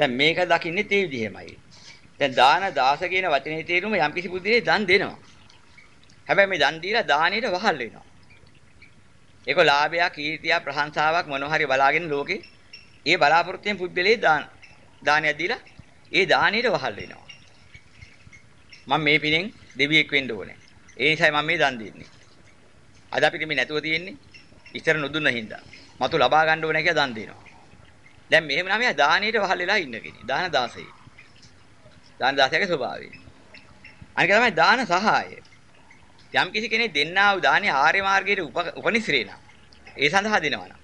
දැන් මේක දකින්නේ තේ විදිහමයි. දැන් දාන දාස කියන වචනේ තේරුම යම්කිසි බුද්ධියේ දන් දෙනවා. හැබැයි මේ දන් දීලා දානෙට වහල් වෙනවා. ඒක ලාභයක්, කීර්තියක්, ප්‍රශංසාවක් මොනවා හරි බලාගෙන ලෝකේ ඒ බලාපොරොත්තුෙන් පුද්ගලයේ දාන දානයක් දීලා ඒ දානෙට වහල් වෙනවා. මම මේ පිනෙන් දෙවියෙක් වෙන්න ඕනේ. ඒ නිසායි මම මේ දන් දෙන්නේ. අද අපිට මේ නැතුව තියෙන්නේ ඉතර නොදුන්න හින්දා. මතු ලබා ගන්න ඕනේ කියලා දන් දෙනවා. දැන් මෙහෙම නම් එයා දානෙට වහල් වෙලා ඉන්න කෙනෙක්. දාන දාසෙයි. දාන දාසයාගේ ස්වභාවය. අනික තමයි දාන සහාය. යම් කිසි කෙනෙක් දෙන්නා වූ දානේ ආර්ය මාර්ගයේ උපනිශ්‍රේ නම් ඒ සඳහා දෙනවා නම්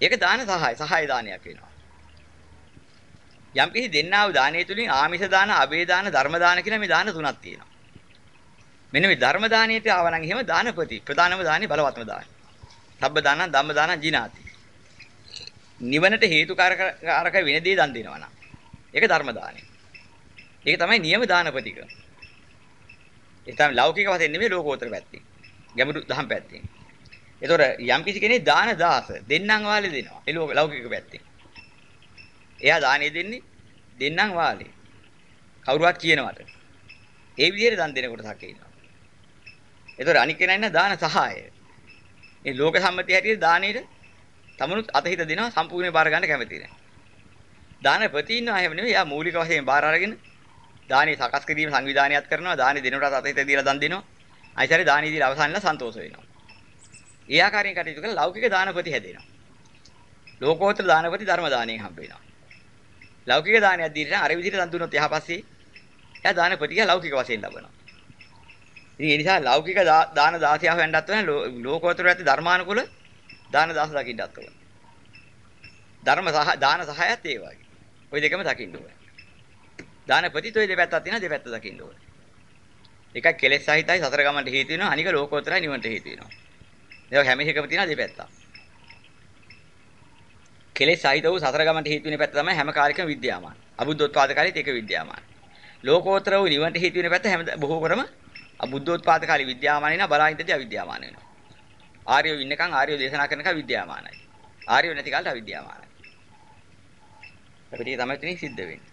ඒක දාන සහාය සහාය දානයක් වෙනවා. යම් කිසි දෙන්නා වූ දානයේ තුලින් ආමිෂ දාන, අබේ දාන, ධර්ම දාන කියලා මේ දාන තුනක් තියෙනවා. මෙන්න මේ ධර්ම දානයේට ආවනම් එහෙම දානපති ප්‍රධානම දානේ බලවත්ම දානේ. සබ්බ දානං ධම්ම දානං ජිනාති. නිවනට හේතුකාරක වෙන දේ දන් දෙනවා නම් ඒක ධර්ම දානේ. ඒක තමයි නියම දානපතික. ඒ තමයි ලෞකික වශයෙන් නෙමෙයි ලෝකෝත්තර පැත්තෙන්. ගැඹුරු දහම් පැත්තෙන්. ඒතොර යම් කිසි කෙනෙක් දාන දාස දෙන්නම් වාලේ දෙනවා. ඒ ලෞකික පැත්තෙන්. එයා දානේ දෙන්නේ දෙන්නම් වාලේ. කවුරුවත් කියනවට. ඒ විදිහට දන් දෙන කොටසක් ඉන්නවා. ඒතොර අනික් කෙනා ඉන්න දාන සහාය. මේ ලෝක සම්මතිය හැටියට දානෙට තමනුත් අතහිත දෙනවා සම්පූර්ණයෙන් බාර ගන්න කැමති නැහැ. දාන ප්‍රති ඉන්නවා එහෙම නෙවෙයි. එයා මූලික වශයෙන් බාර අරගෙන දානේ සකස් කිරීම සංවිධානයත් කරනවා. දානේ දෙනකොට අතහිත දීලා දන් දෙනවා. අයිසරේ දානේ දීලා අවසන්ලා සන්තෝෂ වෙනවා. ඒ ආකාරයෙන් කටයුතු කරලා ලෞකික දානපති හැදෙනවා. ලෝකෝත්තර දානපති ධර්ම දාණයෙන් හම්බ වෙනවා. ලෞකික දානයක් දීලා අර විදිහට දන් දුන්නොත් එහාපස්සේ එයා දානපතිය ලෞකික වශයෙන් ලබනවා. ඉතින් ඒ නිසා ලෞකික දාන දාසියා හොයන්නත් වෙන ලෝකෝත්තර ඇති ධර්මානුකූල දාන දාස දකින්නත් ඕන. ධර්ම සහ දාන සහයත් ඒ වගේ. ওই දෙකම දකින්න ඕනේ. දානපතිත් ওই දෙපැත්තක් තියෙනවා දෙපැත්ත දකින්න ඕනේ. එකක් කෙලෙස් සහිතයි සතර ගමන්ට හේතු වෙනවා අනික ලෝකෝත්තරයි නිවන්ට හේතු වෙනවා. ඒක හැම එකම තියෙනවා දෙපැත්තක්. කෙලෙස් සහිත වූ සතර ගමන්ට හේතු වෙන පැත්ත තමයි හැම කාලෙකම විද්‍යාමාන. අබුද්ධෝත්පාද කාලෙත් ඒක විද්‍යාමාන. ලෝකෝත්තර වූ නිවන්ට හේතු වෙන පැත්ත හැම බොහෝ කරම අබුද්ධෝත්පාද කාලේ විද්‍යාමානයි නා බලාහින්දදී අවිද්‍යාමාන වෙනවා. ආර්යෝ ඉන්නකම් ආර්යෝ දේශනා කරනකම් විද්‍යාමානයි. ආර්යෝ නැති කාලට අවිද්‍යාමානයි. අපිට ඒක තමයි තියෙන්නේ සිද්ධ වෙන්නේ.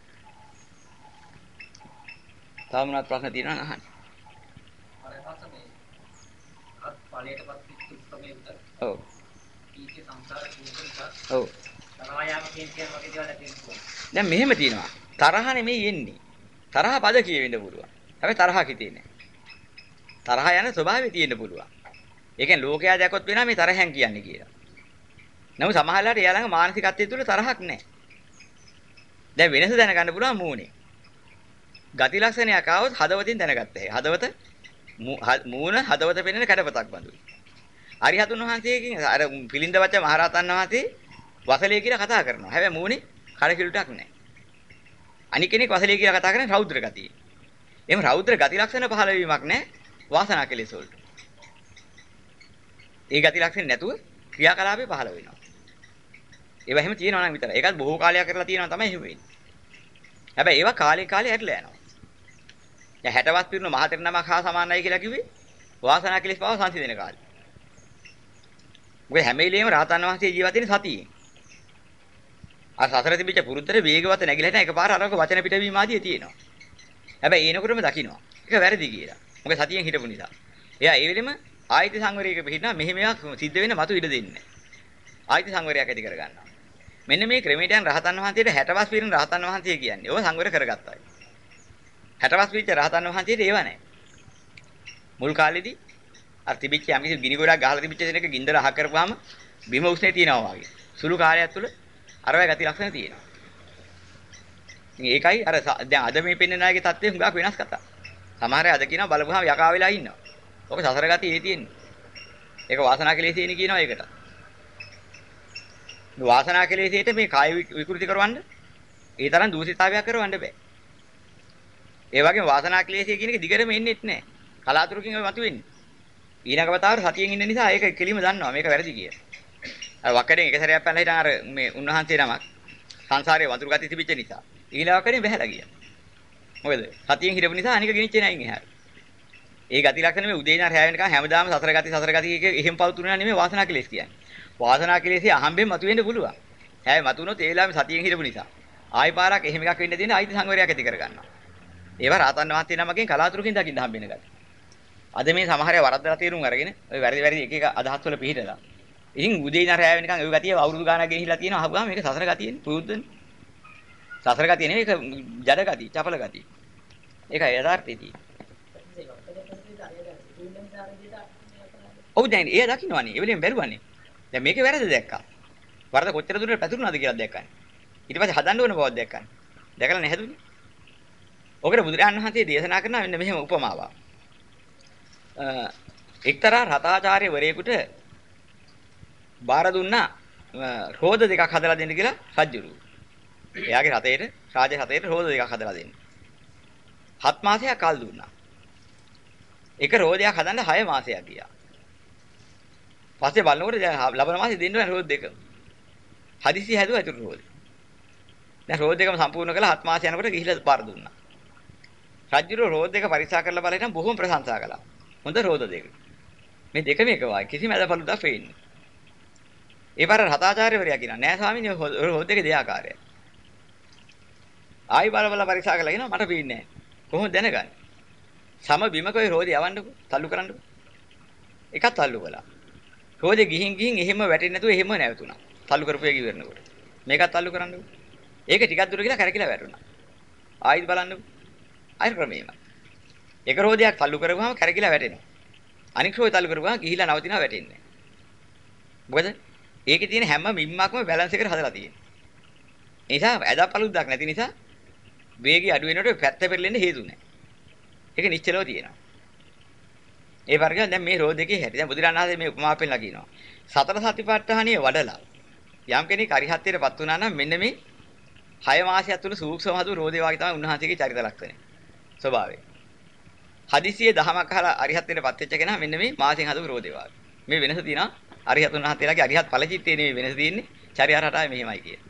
තව මොනවද ප්‍රශ්න තියෙනවද අහන්න. ඔව්. ඔව්. දැන් මෙහෙම තියෙනවා. තරහ නෙමෙයි එන්නේ. තරහ පද කියවෙන්න පුළුවන්. හැබැයි තරහක් හිතේ නැහැ. තරහ යන ස්වභාවය තියෙන්න පුළුවන්. ඒ කියන්නේ ලෝකයා දැකොත් වෙනා මේ තරහෙන් කියන්නේ කියලා. නමුත් සමහරවිට එයා ළඟ මානසිකත්වයේ තුල තරහක් නැහැ. දැන් වෙනස දැනගන්න පුළුවන් මූණේ. ගති ලක්ෂණයක් ආවොත් හදවතින් දැනගත්තා. හදවත මූණ හදවත පෙන්වන කඩපතක් බඳුයි. අරිහතුන් වහන්සේගෙන් අර පිළිඳ වච්ච මහරහතන් වහන්සේ වසලේ කියලා කතා කරනවා. හැබැයි මූණේ කඩකිලුටක් නැහැ. අනික කෙනෙක් වසලේ කියලා කතා කරන්නේ රෞද්‍ර ගතිය. එහෙම රෞද්‍ර ගති ලක්ෂණ පහළ වීමක් නැහැ වාසනා කෙලෙස් වලට. ඒ ගති ලක්ෂණ නැතුව ක්‍රියාකලාපේ පහළ වෙනවා. ඒවා එහෙම තියෙනවා නම් විතරයි. ඒකත් බොහෝ කාලයක් කරලා තියෙනවා තමයි එහෙම වෙන්නේ. හැබැයි ඒවා කාලේ කාලේ හැරිලා යනවා. දැන් 60වත් පිරුණු මහතර නමක් හා සමානයි කියලා කිව්වේ වාසනා කෙලස් පව සංසිඳන කාලේ. මොකද හැම වෙලෙම රහතන් වහන්සේ ජීවත් වෙන්නේ සතියෙන්. අර සසර තිබිච්ච පුරුද්දට වේගවත් නැගිලා හිටන එකපාර අරක වචන පිටවීම ආදී තියෙනවා. හැබැයි ඒනකොටම දකින්නවා. ඒක වැරදි කියලා. මොකද සතියෙන් හිටපු නිසා. එයා ඒ වෙලෙම ආයිති සංවරයක පිටිනා මෙහෙම එකක් සිද්ධ වෙන්න මතු ඉඩ දෙන්නේ. ආයිති සංවරයක් ඇති කර ගන්නවා. මෙන්න මේ ක්‍රමයට යන රහතන් වහන්සේට 60 වස් පිරින රහතන් වහන්සේ කියන්නේ. ඔය සංවර කරගත්තා. 60 වස් පිරිච්ච රහතන් වහන්සේට ඒව නැහැ. මුල් කාලෙදී අර තිබිච්ච යම්කිසි ගිනි ගොඩක් ගහලා තිබිච්ච දෙනක ගින්දර අහ කරපුවාම බිම උස්නේ තියෙනවා වගේ. සුළු කාලයක් තුල අර වගේ ගති ලක්ෂණ තියෙනවා. ඉතින් ඒකයි අර දැන් අද මේ පෙන්වන අයගේ தත්ත්වය හුඟක් වෙනස් කතා. සමහර අය අද කියනවා බලපුවාම යකා වෙලා ඉන්නවා. ඔක සසර ගතිය ඒ තියෙන්නේ. ඒක වාසනා කෙලෙසියනේ කියනවා ඒකට. වාසනා කෙලෙසියට මේ කාය විකෘති කරවන්න ඒ තරම් දූෂිතාවයක් කරවන්න බෑ. ඒ වගේම වාසනා කෙලෙසිය කියන එක දිගටම එන්නේත් නෑ. කලාතුරකින් ඔය මතුවෙන්නේ. ඊළඟ වතාවට සතියෙන් ඉන්න නිසා ඒක කෙලිම දන්නවා මේක වැරදි කියලා. අර වක්කඩෙන් එක සැරයක් පැනලා හිටන් අර මේ උන්වහන්සේ නමක් සංසාරේ වතුරු ගති තිබිච්ච නිසා ඊළඟ වක්කඩෙන් බැහැලා ගියා. මොකද සතියෙන් හිටපු නිසා අනික ගෙනිච්චේ නැහැ ඉන්නේ ඒ ගති ලක්ෂණ මේ උදේ ඉඳන් රැය වෙනකන් හැමදාම සතර ගති සතර ගති එක එහෙම පවතුනා නෙමෙයි වාසනා කෙලෙස් කියන්නේ. වාසනා කෙලෙස් අහම්බෙන් මතුවෙන්න පුළුවන්. හැබැයි මතුනොත් ඒ වෙලාවෙම සතියෙන් හිටපු නිසා. ආයි පාරක් එහෙම එකක් වෙන්න තියෙන ආයිති සංවරයක් ඇති කරගන්නවා. ඒවා රාතන් වහන්සේ නමකින් කලාතුරකින් දකින්න හම්බෙන ගතිය. අද මේ සමහර අය වරද්දලා තීරුම් අරගෙන ඔය වැරදි වැරදි එක එක අදහස් වල පිළිහිටලා. ඉතින් උදේ ඉඳන් රැය වෙනකන් ওই ගතිය අවුරුදු ගානක් ගෙනිහිලා තියෙනවා. අහපුවාම මේක සසර ගතියනේ පුරුද්දනේ. සසර ගතිය නෙවෙයි ඒක ජඩ ගතිය, චපල ගතිය. ඒකයි යථාර්ථය ඔව් දැන් එයා දකින්නවනේ. ඒ වෙලෙන් බැලුවනේ. දැන් මේකේ වැරද්ද දැක්කා. වරද කොච්චර දුරට පැතුරුණාද කියලා දැක්කනේ. ඊට පස්සේ හදන්න ඕන බවක් දැක්කනේ. දැකලා නැහැදුනේ. ඔකට බුදුරජාණන් වහන්සේ දේශනා කරන මෙන්න මෙහෙම උපමාවක්. එක්තරා රතාචාර්යවරයෙකුට බාර දුන්නා රෝද දෙකක් හදලා දෙන්න කියලා රජුරු. එයාගේ රතේට රාජ රතේට රෝද දෙකක් හදලා දෙන්න. හත් මාසයක් කල් දුන්නා. එක රෝදයක් හදන්න 6 මාසයක් ගියා. පස්සේ බලනකොට ලබන මාසේ දෙන්න ඕන රෝද දෙක. හදිසි හැදුවා ඒතර රෝද. දැන් රෝද දෙකම සම්පූර්ණ කළා හත් මාස යනකොට ගිහිල්ලා බාර දුන්නා. රජුරෝ රෝද දෙක පරික්ෂා කරලා බලලා බොහොම ප්‍රශංසා කළා. හොඳ රෝද දෙක. මේ දෙකම එක වායි කිසිම ඇදපළුදා ෆෙන්නේ. ඒ පාර රතාචාර්යවරයා කියනවා නෑ ස්වාමීනි රෝද දෙක දෙආකාරයි. ආයි බල බල පරික්ෂා කළා කියනවා මට පේන්නේ නෑ. කොහොමද දැනගන්නේ? සම බිමක ඔය රෝදේ යවන්නකෝ, තල්ලු කරන්නකෝ. එකක් තල්ලු කළා. රෝදේ ගිහින් ගිහින් එහෙම වැටෙන්නේ නැතුව එහෙම නැවතුණා. තල්ලු කරපු එක ඉවරනකොට. මේකත් තල්ලු කරන්නකෝ. ඒක ටිකක් දුර ගිහලා කරකිලා වැටුණා. ආයිත් බලන්නකෝ. ආයෙ ක්‍රමෙම. එක රෝදයක් තල්ලු කරපුවාම කරකිලා වැටෙනවා. අනික් රෝදය තල්ලු කරපුවාම ගිහිලා නවතිනවා වැටෙන්නේ. මොකද? ඒකේ තියෙන හැම මිම්මක්ම බැලන්ස් එකට හදලා තියෙනවා. ඒ නිසා ඇදපළුද්දක් නැති නිසා වේගය අඩු වෙනකොට පැත්ත පෙරලෙන්න හේතු නැහැ. ඒක නිශ්චලව තියෙනවා. ඒ වර්ගයෙන් දැන් මේ රෝද දෙකේ හැටි. දැන් බුදුරණාහි මේ උපමා පෙන්නලා කියනවා. සතර සතිපට්ඨානිය වඩලා යම් කෙනෙක් අරිහත්ත්වයටපත් වුණා නම් මෙන්න මේ 6 මාසයක් තුල සූක්ෂම හදු රෝදේ වාගේ තමයි උන්වහන්සේගේ චරිත ලක්ෂණය. ස්වභාවය. හදිසියේ දහමක් අහලා අරිහත්ත්වයටපත් වෙච්ච කෙනා මෙන්න මේ මාසෙන් හදු රෝදේ වාගේ. මේ වෙනස තියෙනවා අරිහත් උන්වහන්සේලාගේ අරිහත් ඵලචිත්තේ නෙමෙයි වෙනස තියෙන්නේ. චරියාරටයි මෙහෙමයි කියන්නේ.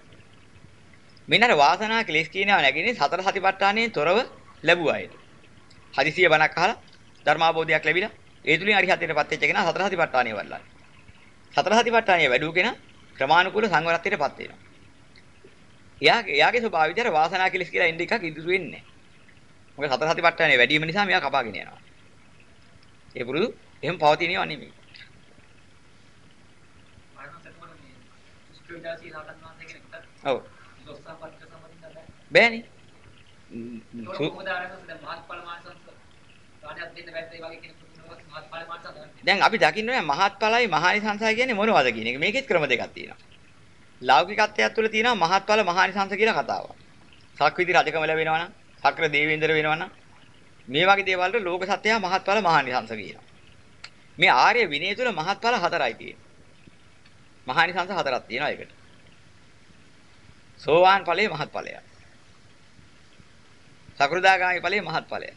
මෙන්න අර වාසනා ක්ලේශ කියනවා නැගිනේ සතර සතිපට්ඨානයෙන් තොරව ලැබුවායි. හදිසිය බණක් අහලා ධර්මාබෝධයක් ලැබිලා ඒ තුලින් අරිහත්ත්වයටපත් වෙච්ච කෙනා සතර සතිපට්ඨානිය වඩලා. සතර සතිපට්ඨානිය වැඩුව කෙනා ක්‍රමානුකූල සංවරත්වයටපත් වෙනවා. එයාගේ එයාගේ ස්වභාවය විතර වාසනා කෙලස් කියලා ඉන්න එකක් ඉදිරි වෙන්නේ නැහැ. මොකද සතර සතිපට්ඨානේ වැඩි වීම නිසා මෙයා කපාගෙන යනවා. ඒ පුරුදු එහෙම පවතිනව නෙමෙයි. ඔව්. බෑනේ. දැන් අපි දකින්නේ මහත්ඵලයි මහානිසංසය කියන්නේ මොනවද කියන එක. මේකෙත් ක්‍රම දෙකක් තියෙනවා. ලෞකිකත්වයක් තුළ තියෙනවා මහත්ඵල මහානිසංස කියලා කතාවක්. සක්විති රජකම ලැබෙනවා නම්, සක්‍ර දේවේන්ද්‍ර වෙනවා නම් මේ වගේ දේවල් වල ලෝක සත්‍යය මහත්ඵල මහානිසංස කියනවා. මේ ආර්ය විනය තුළ මහත්ඵල හතරයි තියෙන්නේ. මහානිසංස හතරක් තියෙනවා ඒකට. සෝවාන් ඵලයේ මහත්ඵලය. සකෘදාගාමි ඵලයේ මහත්ඵලය.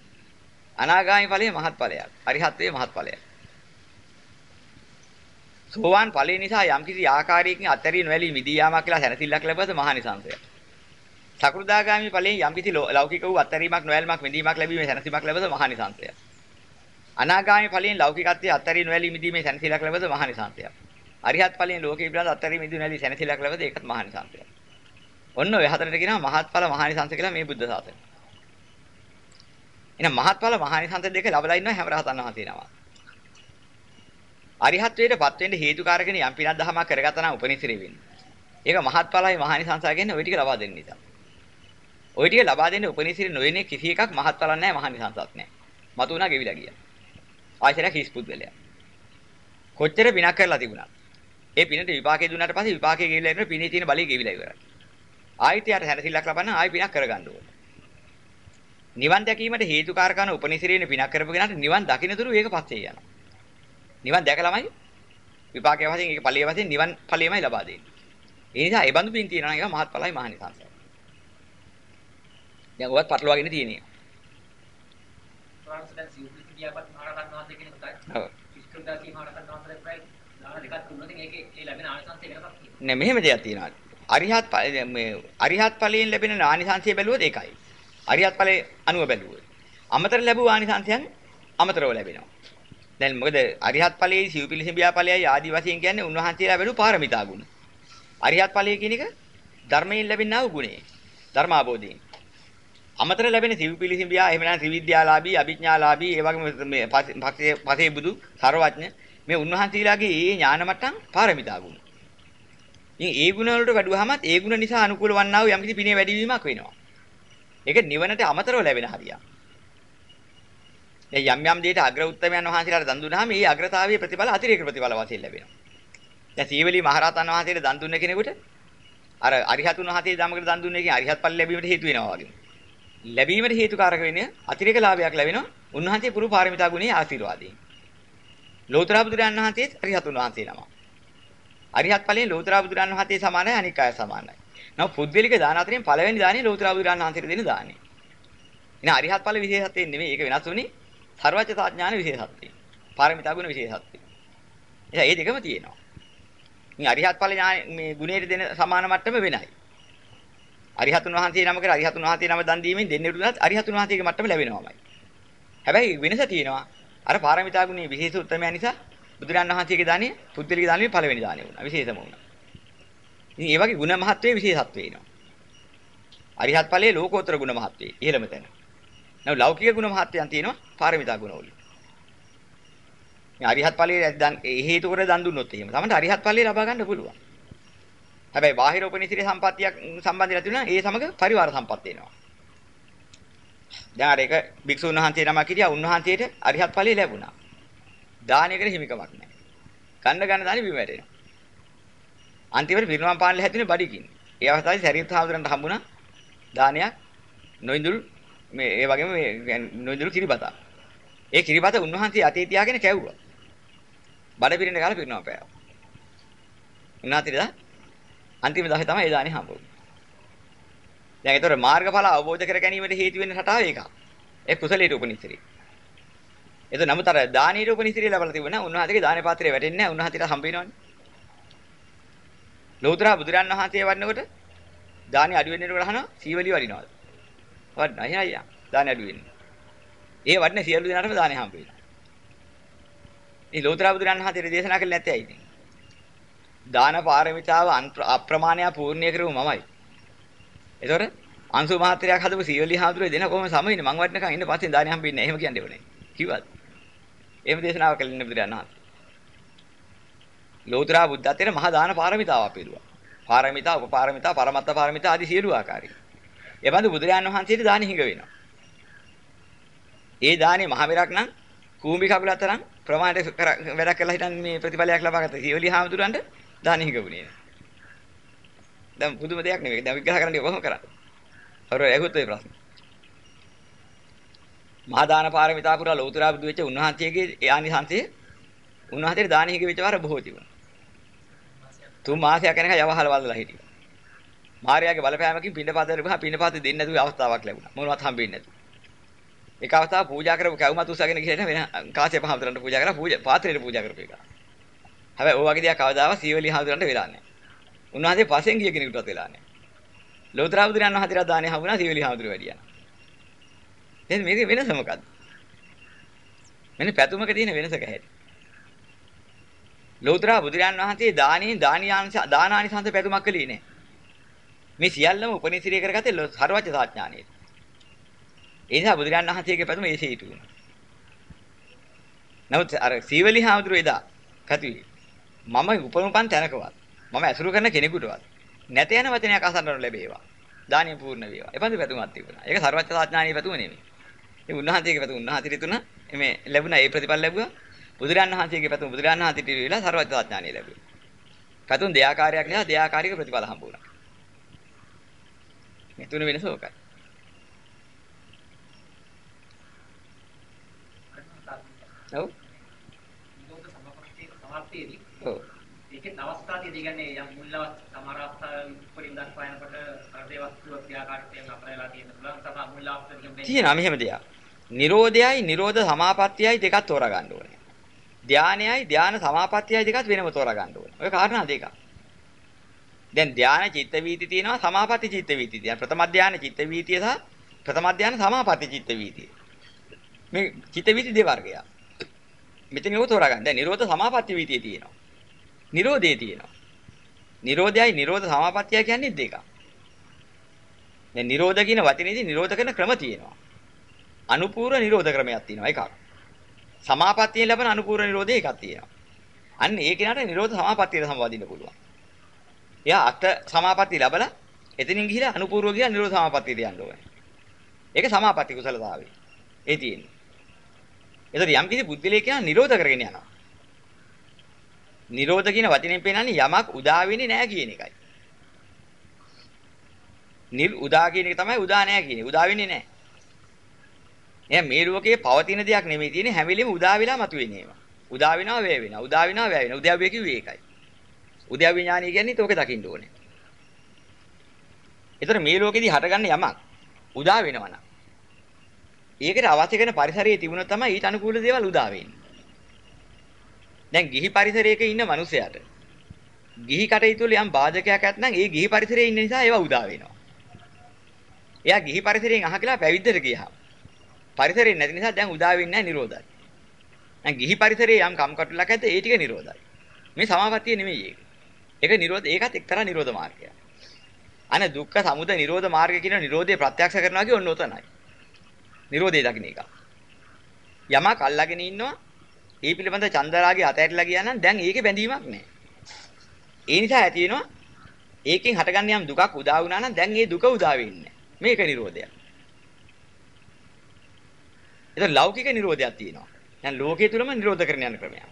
අනාගාමි ඵලයේ මහත්ඵලයක්. අරිහත්ත්වයේ මහත්ඵලයක්. සෝවාන් ඵලයේ නිසා යම්කිසි ආකාරයකින් අතරින් වැලී මිදී යාමක් කියලා සැනසෙල්ලක් ලැබුවද මහානිසංසය. සකෘදාගාමි ඵලයෙන් යම්කිසි ලෞකික වූ අතරීමක් නොයල්මක් මිදීමක් ලැබීමේ සැනසීමක් ලැබුවද මහානිසංසය. අනාගාමි ඵලයෙන් ලෞකිකත්වයේ අතරින් වැලී මිදීමේ සැනසෙල්ලක් ලැබුවද මහානිසංසය. අරිහත් ඵලයෙන් ලෝකේ පිළිබඳ අතරින් මිදුන වැලී සැනසෙල්ලක් ලැබුවද ඒකත් මහානිසංසය. ඔන්න ඔය හතරට කියනවා මහත්ඵල මහානිසංස කියලා මේ බුද්ධ ශාසනය. එහෙනම් මහත්ඵල මහානිසංස දෙක ලබලා ඉන්නවා හැම රහතන් වහන්සේනම. අරිහත්ත්වයටපත් වෙන්න හේතුකාරකෙන යම් පිනක් දහමක් කරගත්තා නම් උපනිශ්‍රේ වෙන්නේ. ඒක මහත්ඵලයි මහානිසංසය කියන්නේ ওই ටික ලබා දෙන්න නිසා. ওই ටික ලබා දෙන්න උපනිශ්‍රේ නොවන්නේ කිසි එකක් මහත්ඵල නැහැ මහානිසංසත් නැහැ. මතු උනා ගෙවිලා ගියා. ආයතනයක් හිස් පුද්ගලයා. කොච්චර පිනක් කරලා තිබුණා. ඒ පිනට විපාකේ දුන්නාට පස්සේ විපාකේ ගෙවිලා ඉන්න පිනේ තියෙන බලය ගෙවිලා ඉවරයි. ආයිත් යාට හැරසිල්ලක් ලබන්න ආයි පිනක් කරගන්න ඕනේ. නිවන් දැකීමට හේතුකාරකන උපනිශ්‍රේනේ පිනක් කරපු කෙනාට නිවන් දකින්නතුරු ඒක පස්සේ යනවා. නිවන් දැකලාමයි විපාකයේ වශයෙන් ඒක ඵලයේ වශයෙන් නිවන් ඵලයමයි ලබා දෙන්නේ. ඒ නිසා ඒ බඳු පින් තියෙනවා නම් ඒක මහත්ඵලයි මහනිසංසයි. දැන් ඔයත් පටලවාගෙන තියෙනවා. ප්‍රාණස දැන් සිව් පිටියාපත් මහරහතන් වහන්සේ කෙනෙක් තමයි. ඔව්. ඉස්කෘදාසී මහරහතන් වහන්සේ ප්‍රයි දාන දෙකක් තුනකින් ඒකේ ඒ ලැබෙන ආනිසංසය වෙනසක් තියෙනවා. නෑ මෙහෙම දෙයක් තියෙනවා. අරිහත් මේ අරිහත් ඵලයෙන් ලැබෙන ආනිසංසය බැලුවොත් ඒකයි. අරිහත් ඵලයේ අනුව බැලුවොත්. අමතර ලැබුව ආනිසංසයන් අමතරව ලැබෙනවා. දැන් මොකද අරිහත් ඵලයේ සිව්පිලිසිඹියා ඵලයයි ආදි වශයෙන් කියන්නේ උන්වහන්සේලා බැලු පාරමිතා ගුණ. අරිහත් ඵලයේ කියන එක ධර්මයෙන් ලැබෙනා වූ ගුණේ. ධර්මාබෝධයෙන්. අමතර ලැබෙන සිව්පිලිසිඹියා එහෙම නැත්නම් ත්‍රිවිද්‍යාලාභී අභිඥාලාභී ඒ වගේම මේ පස්සේ පස්සේ බුදු සර්වඥ මේ උන්වහන්සේලාගේ ඒ ඥාන මට්ටම් පාරමිතා ගුණ. ඉතින් ඒ ගුණ වලට වැඩුවාමත් ඒ ගුණ නිසා අනුකූල වන්නා වූ යම්කිසි පිනේ වැඩිවීමක් වෙනවා. ඒක නිවනට අමතරව ලැබෙන හරියක්. දැන් යම් යම් දෙයකට අග්‍ර උත්තමයන් වහන්සේලාට දන් දුන්නාම ඒ අග්‍රතාවයේ ප්‍රතිඵල අතිරේක ප්‍රතිඵල වශයෙන් ලැබෙනවා. දැන් සීවලී මහරහතන් වහන්සේට දන් දුන්න කෙනෙකුට අර අරිහතුන් වහන්සේ ධම්මකට දන් දුන්නේ කියන අරිහත් ඵල ලැබීමට හේතු වෙනවා වගේ. ලැබීමට හේතුකාරක වෙන්නේ අතිරේක ලාභයක් ලැබෙනවා උන්වහන්සේ පුරු පාරමිතා ගුණයේ ආශිර්වාදයෙන්. ලෝතර බුදුරන් වහන්සේත් අරිහතුන් වහන්සේ නම. අරිහත් ඵලයෙන් ලෝතර බුදුරන් වහන්සේ සමානයි අනික් අය සමානයි. නමුත් පුද්ගලික දාන අතරින් පළවෙනි දානේ ලෝතර බුදුරන් වහන්සේට දෙන දානේ. එන අරිහත් ඵල විශේෂත්වයෙන් නෙමෙයි ඒක වෙනස් වුනේ සර්වඥතා ඥාන විශේෂත්වයෙන්. පාරමිතා ගුණ විශේෂත්වයෙන්. එහෙනම් ඒ දෙකම තියෙනවා. මේ අරිහත් ඵල ඥාන මේ ගුණයට දෙන සමාන මට්ටම වෙනයි. අරිහතුන් වහන්සේ නමකට අරිහතුන් වහන්සේ නම දන් දීමෙන් දෙන්නේ උනත් අරිහතුන් වහන්සේගේ මට්ටම ලැබෙනවාමයි. හැබැයි වෙනස තියෙනවා. අර පාරමිතා ගුණයේ විශේෂ උත්තරමයන් නිසා බුදුරන් වහන්සේගේ දාණය පුද්ගලික දාණය පළවෙනි දාණය වුණා. විශේෂම වුණා. ඉතින් ඒ වගේ ගුණ මහත්වයේ විශේෂත්වය එනවා. අරිහත් ඵලයේ ලෝකෝත්තර ගුණ මහත්වයේ ඉහළම තැන. නමුත් ලෞකික ගුණ මහත්වයන් තියෙනවා පාරමිතා ගුණවල. මේ අරිහත් ඵලයේ දන් හේතු කර දන් දුන්නොත් එහෙම. තමයි අරිහත් ඵලයේ ලබා ගන්න පුළුවන්. හැබැයි බාහිර උපනිශ්‍රේ සම්පත්තියක් සම්බන්ධ නැති වුණා ඒ සමග පරිවාර සම්පත් වෙනවා. දැන් අර එක භික්ෂුන් වහන්සේ නමක් හිටියා උන්වහන්සේට අරිහත් ඵලය ලැබුණා. දානයකට හිමිකමක් නැහැ. ගන්න ගන්න දානි බිම වැටෙනවා. අන්තිමට පිරිනවම් පාන්නල හැදුනේ බඩිකින්. ඒ අවස්ථාවේ සරියුත් හාමුදුරන්ට හම්බුණා දානයක් නොඉඳුල් මේ ඒ වගේම මේ නොඉඳුල් කිරිබත. ඒ කිරිබත උන්වහන්සේ අතේ තියාගෙන කැවුවා. බඩ පිරින කාලේ පිරිනවම් පෑවා. උන්වහන්සේට අන්තිම දහේ තමයි ඒ දානේ හම්බුනේ. දැන් ඒතර මාර්ගඵල අවබෝධ කර ගැනීමට හේතු වෙන රටාව ඒක. ඒ කුසලයේ උපනිශ්‍රේ. ඒක නමුත් අර දානීය උපනිශ්‍රේ ලැබලා තිබුණා. උන්වහන්සේගේ දානේ පාත්‍රය වැටෙන්නේ නැහැ. උන්වහන්සේට හම්බ වෙනවනේ. ලෞතර බුදුරන් වහන්සේ වඩනකොට දානේ අඩු වෙන්නේකට අහනවා සීවලි වඩිනවද? වඩන අයියා අයියා දානේ අඩු වෙන්නේ. ඒ වඩන සියලු දෙනාටම දානේ හම්බ වෙනවා. මේ ලෞතර බුදුරන් වහන්සේ දේශනා කළේ නැත්තේ ඇයි ඉතින්? දාන පාරමිතාව අප්‍රමාණය පූර්ණිය කරුව මමයි. ඒතකොට අංශු මහත්‍රයක් හදපු සීවලි හාමුදුරුවෝ දෙන කොහොම සමයිනේ මං වටනකන් ඉන්න පස්සේ දානි හම්බෙන්නේ නැහැ. එහෙම කියන්නේ ඕනේ. කිව්වද? එහෙම දේශනාවක් කළින් බුදුරජාණන් වහන්සේ. ලෝතර බුද්ධත්වයට මහා දාන පාරමිතාවක් පිළිවා. පාරමිතා, උපපාරමිතා, පරමත්ත පාරමිතා ආදී සියලු ආකාරයි. ඒ බඳු බුදුරජාණන් වහන්සේට දානි හිඟ වෙනවා. ඒ දානේ මහ මෙරක් නම් කූඹි කකුල අතරම් ප්‍රමාණයට වැඩක් කරලා හිටන් මේ ප්‍රතිඵලයක් ලබාගත්ත සීවලි හාමුදුරන්ට දාන හිඟුනේ නෑ. දැන් පුදුම දෙයක් නෙවෙයි. දැන් විග්‍රහ කරන්න කොහොම කරන්නේ? අර ඇහුත් ඒ ප්‍රශ්නේ. මහා දාන පාරමිතා පුරා ලෞතර බුදු වෙච්ච උන්වහන්සේගේ ඒ ආනිසංසය උන්වහන්සේට දාන හිඟ වෙච්ච වාර බොහෝ තිබුණා. තුන් මාසයක් යනකම් යවහල වලලා හිටියා. මාර්යාගේ බලපෑමකින් පින්නපාත ලැබුණා. පින්නපාත දෙන්නේ නැතුව අවස්ථාවක් ලැබුණා. මොනවත් හම්බෙන්නේ නැතුව. ඒක අවස්ථාව පූජා කරපු කවුමත් උස්සගෙන ගිහින් වෙන කාසිය පහතරන්ට පූජා කරා. පූජා පාත්‍රයට පූජා කරපු එක. හැබැයි ඔය වගේ දේවල් කවදාවත් සීවලි හඳුරන්න වෙලා නැහැ. උන්වහන්සේ පසෙන් ගිය කෙනෙකුටවත් වෙලා නැහැ. ලෝතර බුදුරන් වහන්සේලා දානේ හම්බුණා සීවලි හඳුර වැඩියා. එහෙනම් මේකේ වෙනස මොකද්ද? මෙන්න පැතුමක තියෙන වෙනසක හැටි. ලෝතර බුදුරන් වහන්සේ දානේ දානියාංශ දානානිසංශ පැතුමක් කළේ නැහැ. මේ සියල්ලම උපනිශ්‍රේ කරගත්තේ සර්වඥ සාඥානෙයි. ඒ නිසා බුදුරන් වහන්සේගේ පැතුම ඒසේ හිටුණා. නමුත් අර සීවලි හාමුදුරුවෝ එදා කතුවේ මම උපනුපන් තැනකවත් මම ඇසුරු කරන කෙනෙකුටවත් නැත යන වචනයක් අසන්නට ලැබේවා. දානිය පූර්ණ වේවා. එපන්දු පැතුමක් තිබුණා. ඒක සර්වඥ සාඥානීය පැතුම නෙමෙයි. ඒ උන්වහන්සේගේ පැතුම උන්වහන්සේ තුන මේ ලැබුණා ඒ ප්‍රතිඵල ලැබුවා. බුදුරන් වහන්සේගේ පැතුම බුදුරන් වහන්සේට ඉවිලා සර්වඥ සාඥානීය ලැබුවා. පැතුම් දෙයාකාරයක් නිසා දෙයාකාරික ප්‍රතිඵල හම්බුණා. මේ තුන වෙනස ඕකයි. ඔව්. සමාප්තියේදී ඔව්. ඒකේ අවස්ථාවේදී කියන්නේ යම් මුල් සමහර අවස්ථාවල පොඩි දක්වනකොට හෘදේ වස්තුවක් ක්‍රියාකාරීත්වයෙන් අපරලා තියෙන පුළුවන් තමයි මුල් අවස්ථාවේදී තියෙනවා මෙහෙම දෙයක්. නිරෝධයයි නිරෝධ සමාපත්තියයි දෙකක් තෝරා ගන්න ඕනේ. ධානයයි ධාන සමාපත්තියයි දෙකත් වෙනම තෝරා ගන්න ඕනේ. ඔය කාරණා දෙකක්. දැන් ධාන චිත්ත වීති තියෙනවා සමාපatti චිත්ත වීති තියෙනවා. ප්‍රථම ධාන චිත්ත වීතිය සහ ප්‍රථම ධාන සමාපatti චිත්ත වීතිය. මේ චිත්ත වීති දෙවර්ගයක්. මෙතන ඒක තෝරා ගන්න. දැන් නිරෝධ සමාපatti වීතිය තියෙනවා. නිරෝධය තියෙනවා. නිරෝධයයි නිරෝධ සමාපත්තිය කියන්නේ දෙකක්. දැන් නිරෝධ කියන වචනේදී නිරෝධ කරන ක්‍රම තියෙනවා. අනුපූර්ව නිරෝධ ක්‍රමයක් තියෙනවා එකක්. සමාපත්තියෙන් ලැබෙන අනුපූර්ව නිරෝධය එකක් තියෙනවා. අන්න ඒ කෙනාට නිරෝධ සමාපත්තියට සම්බන්ධින්න පුළුවන්. එයා අට සමාපatti ලැබලා එතනින් ගිහිලා අනුපූර්ව ගිහිලා නිරෝධ සමාපත්තියට යන්න ඕනේ. ඒක සමාපatti කුසලතාවය. ඒ තියෙන්නේ. එතකොට යම් කිසි බුද්ධිලේ කියන නිරෝධ කරගෙන යනවා. නිරෝධ කියන වචනේ පෙන්නන්නේ යමක් උදා වෙන්නේ නැහැ කියන එකයි. නිල් උදා කියන එක තමයි උදා නැහැ කියන්නේ. උදා වෙන්නේ නැහැ. එහෙනම් මේ ලෝකයේ පවතින දෙයක් නෙමෙයි තියෙන්නේ හැම වෙලෙම උදා වෙලා මතුවෙන ඒවා. උදා වෙනවා වැය වෙනවා. උදා වෙනවා වැය වෙනවා. උදෑවේ කිව්වේ ඒකයි. උද්‍යව්‍ය ඥානය කියන්නේ තෝක දකින්න ඕනේ. ඒතර මේ ලෝකෙදී හටගන්න යමක් උදා වෙනවනම් ඒකට අවශ්‍ය කරන පරිසරයේ තිබුණොත් තමයි ඊට අනුකූල දේවල් උදා වෙන්නේ. දැන් ගිහි පරිසරයක ඉන්න මිනිසයාට ගිහි කටයුතු වල යම් බාධකයක් නැත්නම් ඒ ගිහි පරිසරයේ ඉන්න නිසා ඒවා උදා වෙනවා. එයා ගිහි පරිසරයෙන් අහ කියලා පැවිද්දට ගියා. පරිසරයෙන් නැති නිසා දැන් උදා වෙන්නේ නැහැ නිරෝධයි. දැන් ගිහි පරිසරයේ යම් කම්කටොලක් ඇද්ද ඒ ටික නිරෝධයි. මේ සමාපත්තිය නෙමෙයි ඒක. ඒක නිරෝධ ඒකත් එක්තරා නිරෝධ මාර්ගයක්. අනේ දුක්ඛ සමුදය නිරෝධ මාර්ගය කියන නිරෝධය ප්‍රත්‍යක්ෂ කරනවා කිය ඔන්න ඔතනයි. නිරෝධය දකින්න එක. යමක් අල්ලාගෙන ඉන්නවා ඒ පිළිබඳ චන්දරාගේ අතහැරලා ගියා නම් දැන් ඒකේ බැඳීමක් නැහැ. ඒ නිසා ඇති වෙනවා ඒකෙන් හටගන්න යම් දුකක් උදා වුණා නම් දැන් ඒ දුක උදා වෙන්නේ මේක නිරෝධයක්. ඒක ලෞකික නිරෝධයක් තියෙනවා. දැන් ලෝකයේ තුලම නිරෝධ කරන යන ක්‍රමයක්.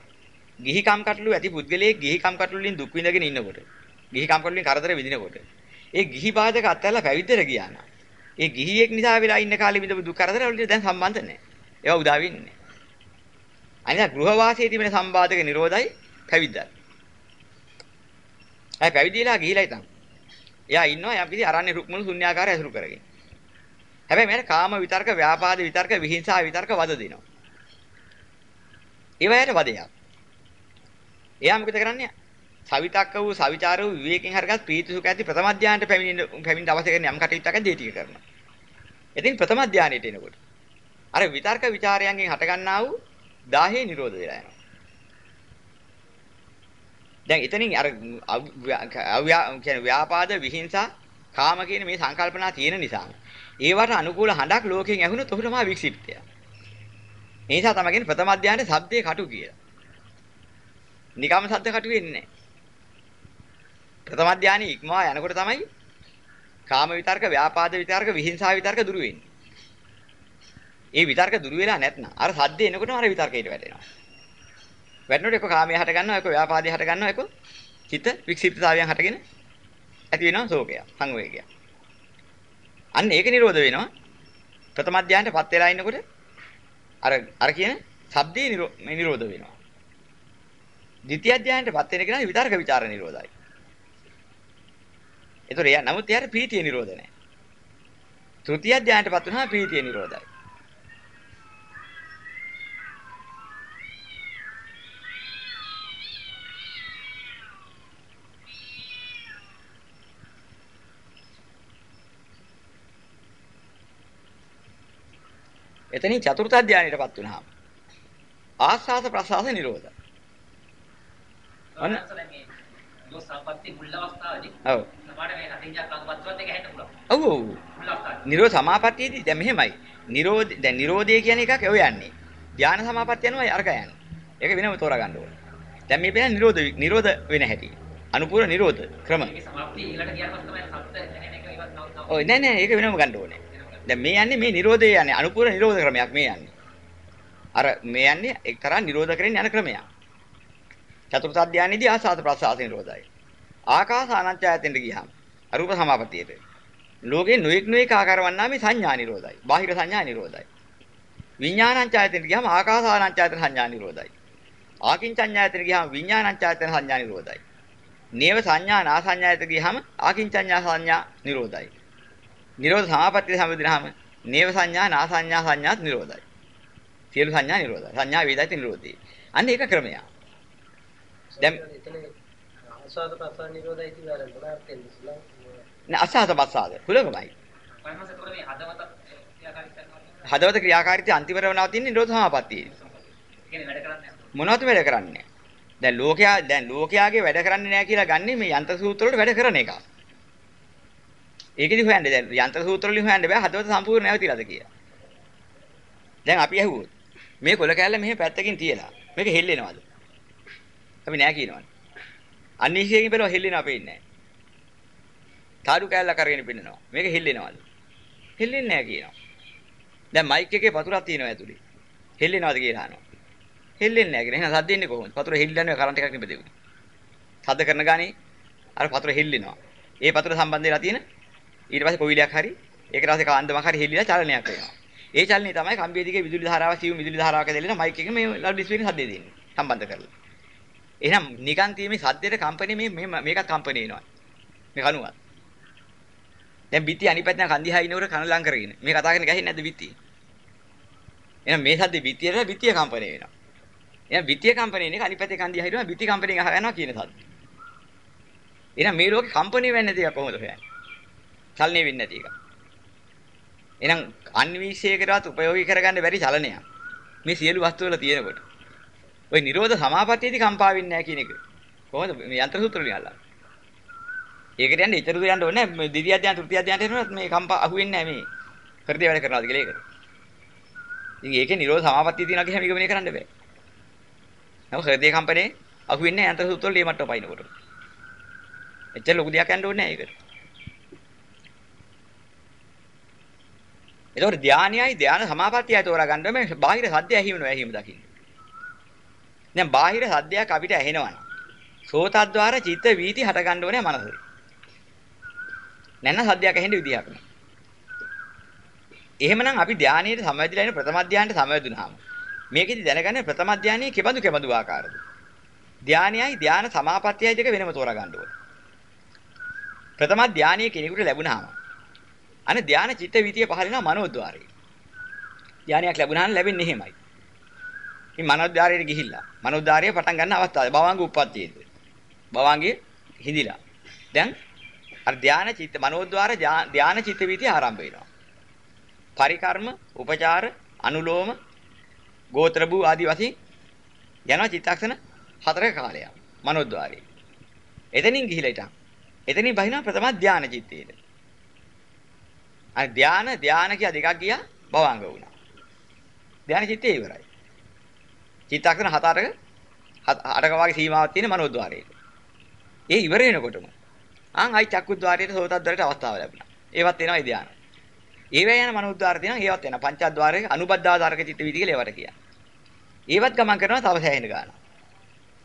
ගිහි කම් කටළු ඇති පුද්ගලයේ ගිහි කම් කටළු වලින් දුක් විඳගෙන ඉන්නකොට ගිහි කම් කටළු වලින් කරදර විඳිනකොට ඒ ගිහි බාධක අත්හැරලා පැවිද්දට ගියා නම් ඒ ගිහියෙක් නිසා වෙලා ඉන්න කාලේ විඳපු දුක් කරදර වලට දැන් සම්බන්ධ නැහැ. ඒවා උදා වෙන්නේ. අනිත් ගෘහ වාසයේ තිබෙන සම්බාධක නිරෝධයි පැවිද්දයි. අය පැවිදිලා ගිහිලා ඉතින්. එයා ඉන්නවා යම් කිසි අරණ්‍ය රුක්මුණු ශුන්‍යාකාරය ඇසුරු කරගෙන. හැබැයි මම කාම විතර්ක, ව්‍යාපාද විතර්ක, විහිංසා විතර්ක වද දෙනවා. ඒවයට වදයක්. එයා මොකද කරන්නේ? සවිතක්ක වූ සවිචාර වූ විවේකයෙන් හරගත් ප්‍රීති සුඛ ඇති ප්‍රථම ධානයට පැමිණෙන්න පැමිණෙන්න අවශ්‍ය කරන යම් කටයුත්තක් ඒ ටික කරනවා. ඉතින් ප්‍රථම ධානයට එනකොට අර විතර්ක ਵਿਚාරයන්ගෙන් හටගන්නා වූ 10 නිරෝධ වෙලා යනවා. දැන් එතනින් අර කියන්නේ ව්‍යාපාද විහිංසා කාම කියන මේ සංකල්පනා තියෙන නිසා ඒවට අනුකූල හඬක් ලෝකෙන් ඇහුනොත් ඔහු තමයි වික්ෂිප්තය. ඒ නිසා තමයි කියන්නේ ප්‍රථම අධ්‍යානයේ සබ්දේ කටු කියලා. නිකම් සද්ද කටු වෙන්නේ නැහැ. ප්‍රථම අධ්‍යානයේ ඉක්මවා යනකොට තමයි කාම විතර්ක, ව්‍යාපාද විතර්ක, විහිංසා විතර්ක දුරු වෙන්නේ. ඒ විතර්ක දුරු වෙලා නැත්නම් අර සද්ද එනකොටම අර විතර්කයට වැටෙනවා. වැටෙනකොට එක කාමයේ හට ගන්නවා, එක ව්‍යාපාදයේ හට ගන්නවා, එක චිත්ත වික්ෂිප්තතාවයන් හටගෙන ඇති වෙනවා ශෝකය, සංවේගය. අන්න ඒක නිරෝධ වෙනවා. ප්‍රථම අධ්‍යානයටපත් වෙලා ඉන්නකොට අර අර කියන සබ්දේ නිරෝධ වෙනවා. ද්විතිය අධ්‍යානයටපත් වෙන කෙනා විතර්ක ਵਿਚාර නිරෝධයි. ඒතර එයා නමුත් එයාට ප්‍රීතිය නිරෝධ නැහැ. තෘතිය අධ්‍යානයටපත් වුණාම ප්‍රීතිය නිරෝධයි. එතනින් චතුර්ථ ධානයටපත් වුණාම ආස්වාද ප්‍රසආස නිරෝධ. අන්න දෝ සම්පatti මුල් අවස්ථාවේදී ඔව්. සමහර මේ රතින්ජක් අංගපත්වත් එක හැන්න පුළුවන්. ඔව් ඔව්. මුල් අවස්ථාවේ. නිරෝධ සමාපත්තියේදී දැන් මෙහෙමයි. නිරෝධ දැන් නිරෝධය කියන එකක් ඔය යන්නේ. ධාන සමාපත්තිය යනවා අරක යන්නේ. ඒක වෙනම තෝරා ගන්න ඕනේ. දැන් මේ පේන නිරෝධ නිරෝධ වෙන හැටි. අනුපූර්ව නිරෝධ ක්‍රම. මේකේ සමාප්තිය ඊළඟට ගියාම තමයි සත්‍ය ඇහෙන එක ඉවත් නව ඔය නෑ නෑ ඒක වෙනම ගන්න ඕනේ. දැන් මේ යන්නේ මේ නිරෝධය යන්නේ අනුපූර්ව නිරෝධ ක්‍රමයක් මේ යන්නේ. අර මේ යන්නේ එක්තරා නිරෝධ කරගෙන යන ක්‍රමයක්. චතුර්ථ අධ්‍යානෙදී ආසාත ප්‍රසආස නිරෝධයි. ආකාස අනංචයතෙන්ට ගියාම අරූප සමාපත්තියට. ලෝකේ නොඑක් නොඑක ආකාර වන්නා මේ සංඥා නිරෝධයි. බාහිර සංඥා නිරෝධයි. විඥානංචයතෙන්ට ගියාම ආකාස අනංචයතෙන් සංඥා නිරෝධයි. ආකින්චඤ්ඤායතෙන්ට ගියාම විඥානංචයතෙන් සංඥා නිරෝධයි. නේව සංඥා නාසඤ්ඤායතෙන්ට ගියාම ආකින්චඤ්ඤා සංඥා නිරෝධයි. නිරෝධ සමාපත්තිය සම්බන්ධනහම නේව සංඥා නාසඤ්ඤා සංඥාත් නිරෝධයි. සියලු සංඥා නිරෝධයි. සංඥා වේදිත නිරෝධී. අන්න ඒක ක්‍රමයක්. දැන් ආස්වාද ප්‍රසාර නිරෝධය ඉතින් අර මොනාර්ථයෙන් ඉස්ලාම් නේ අසහත බස්සාද කුලකමයි. හදවත ක්‍රියාකාරීත්වය ක්‍රියාකාරීත්වය අන්තිමරව නවතින්නේ නිරෝධ සමාපත්තියේ. කියන්නේ වැඩ කරන්නේ නැහැ. මොනවද වැඩ කරන්නේ? දැන් ලෝකයා දැන් ලෝකයාගේ වැඩ කරන්නේ නැහැ කියලා ගන්නේ මේ යන්ත්‍ර සූත්‍ර වලට වැඩ කරන එක. ඒකෙදි හොයන්න දැන් යන්ත්‍ර සූත්‍ර වලින් හොයන්න බෑ හදවත සම්පූර්ණ නැවතිලාද කියලා. දැන් අපි ඇහුවොත් මේ කොල කැල්ල මෙහෙම පැත්තකින් තියලා මේක හෙල්ලෙනවද? අපි නෑ කියනවනේ. අනිශ්චයකින් බලව හෙල්ලෙනව පේන්නේ නෑ. තාඩු කැල්ල කරගෙන පින්නනවා. මේක හෙල්ලෙනවද? හෙල්ලෙන්නේ නෑ කියනවා. දැන් මයික් එකේ පතුරක් තියෙනවා ඇතුලේ. හෙල්ලෙනවද කියලා අහනවා. හෙල්ලෙන්නේ නෑ කියන. එහෙනම් සද්ද එන්නේ කොහොමද? පතුර හෙල්ලන්නේ කරන්ට් එකක් නෙමෙයි. සද්ද කරන ගානේ අර පතුර හෙල්ලෙනවා. ඒ පතුර සම්බන්ධ වෙලා තියෙන ඊට පස්සේ කොවිලයක් හරි ඒකට පස්සේ කාන්දමක් හරි හෙල්ලිලා චලනයක් වෙනවා. ඒ චලනය තමයි කම්බිය දිගේ විදුලි ධාරාව සිව් විදුලි ධාරාවක දෙලෙන මයික් එක මේ ලවුඩ් ස්පීකර් සද්දේ දෙන්නේ. සම්බන්ධ කරලා. එහෙනම් නිකන් තියෙන්නේ සද්දේට කම්පැනි මේ මේ මේකත් කම්පැනි වෙනවා. මේ කණුවත්. දැන් බිත්ති අනිත් පැත්තෙන් කන්දිහා ඉනවර කන ලං කරගෙන. මේ කතා කරන ගහින් නැද්ද බිත්ති? එහෙනම් මේ සද්දේ බිත්තියට බිත්තිය කම්පැනි වෙනවා. එහෙනම් බිත්තිය කම්පැනි වෙන එක අනිත් පැත්තේ කන්දිහා ඉනවා බිත්ති කම්පැනි අහනවා කියන සද්ද. එහෙනම් මේ ලෝකේ කම්පැනි වෙන්නේ නැති එක කොහොමද හොයන්නේ? චලනය වෙන්නේ නැති එක. එහෙනම් අන්වීක්ෂයකටවත් ප්‍රයෝගී කරගන්න බැරි චලනයක්. මේ සියලු වස්තු වල තියෙනකොට. ওই නිරෝධ සමාපත්තියේදී කම්පා වෙන්නේ නැහැ කියන එක. කොහොමද මේ යන්ත්‍ර සූත්‍ර වලින් අල්ලන්නේ? ඒකට යන්නේ ඊතර දුර යන්න ඕනේ නැහැ. දෙවිය අධ්‍යයන තෘතිය අධ්‍යයනට එනොත් මේ කම්පා අහුවෙන්නේ නැහැ මේ. හෘදේ වැඩ කරනවාද කියලා ඒකට. ඉතින් ඒකේ නිරෝධ සමාපත්තිය තියෙනවා කියලා මේක වෙනේ කරන්න බෑ. නම හෘදේ කම්පනේ අහුවෙන්නේ නැහැ යන්ත්‍ර සූත්‍ර වල මේ මට්ටම පයින්නකොට. එච්චර ලොකු දෙයක් යන්න ඕනේ නැහැ ඒකට. එතකොට ධානයයි ධාන සමාපත්තියයි තෝරා ගන්න මේ බාහිර සද්දය ඇහිම නෝ ඇහිම දකින්න. දැන් බාහිර සද්දයක් අපිට ඇහෙනවනම් සෝතද්්වාර චිත්ත වීති හට ගන්න ඕනේ මනසේ. නැන්න සද්දයක් ඇහෙන්න විදියක් නෑ. එහෙමනම් අපි ධානයේට සමවැදිලා ඉන්න ප්‍රථම ධානයට සමවැදුනහම මේකෙදි දැනගන්න ප්‍රථම ධානයේ කෙබඳු කෙබඳු ආකාරද? ධානයයි ධාන සමාපත්තියයි දෙක වෙනම තෝරා ගන්න ඕනේ. ප්‍රථම ධානයේ කෙනෙකුට ලැබුණාම අනේ ධාන චිත්ත වීතිය පහළ වෙනවා මනෝද්වාරේ. ධානයක් ලැබුණාම ලැබෙන්නේ එහෙමයි. මේ මනෝද්වාරයට ගිහිල්ලා මනෝද්වාරයේ පටන් ගන්න අවස්ථාව භවංග උප්පත්තියේද. භවංගේ හිඳිලා. දැන් අර ධාන චිත්ත මනෝද්වාර ධාන චිත්ත වීතිය ආරම්භ වෙනවා. පරිකර්ම, උපචාර, අනුලෝම, ගෝත්‍ර භූ ආදී වශයෙන් යනවා චිත්තක්ෂණ හතරක කාලයක් මනෝද්වාරේ. එතනින් ගිහිලා ඉතින් එතනින් බහිනවා ප්‍රථම ධාන චිත්තේට. අර ධාන ධාන කියා දෙකක් ගියා භවංග වුණා. ධාන චිත්තේ ඉවරයි. චිත්තක්ෂණ හතරක අටක වගේ සීමාවක් තියෙන මනෝද්වාරයේ. ඒ ඉවර වෙනකොටම ආන් අයි චක්කුද්්වාරයට සෝතද්්වාරයට අවස්ථාව ලැබුණා. ඒවත් එනවා ඒ ධාන. ඒවැය යන මනෝද්වාර තියෙනවා ඒවත් එනවා. පංචද්වාරයේ අනුබද්ධාධාරක චිත්ත වීති කියලා ඒවට කියනවා. ඒවත් ගමන් කරනවා තව සෑහෙන ගානක්.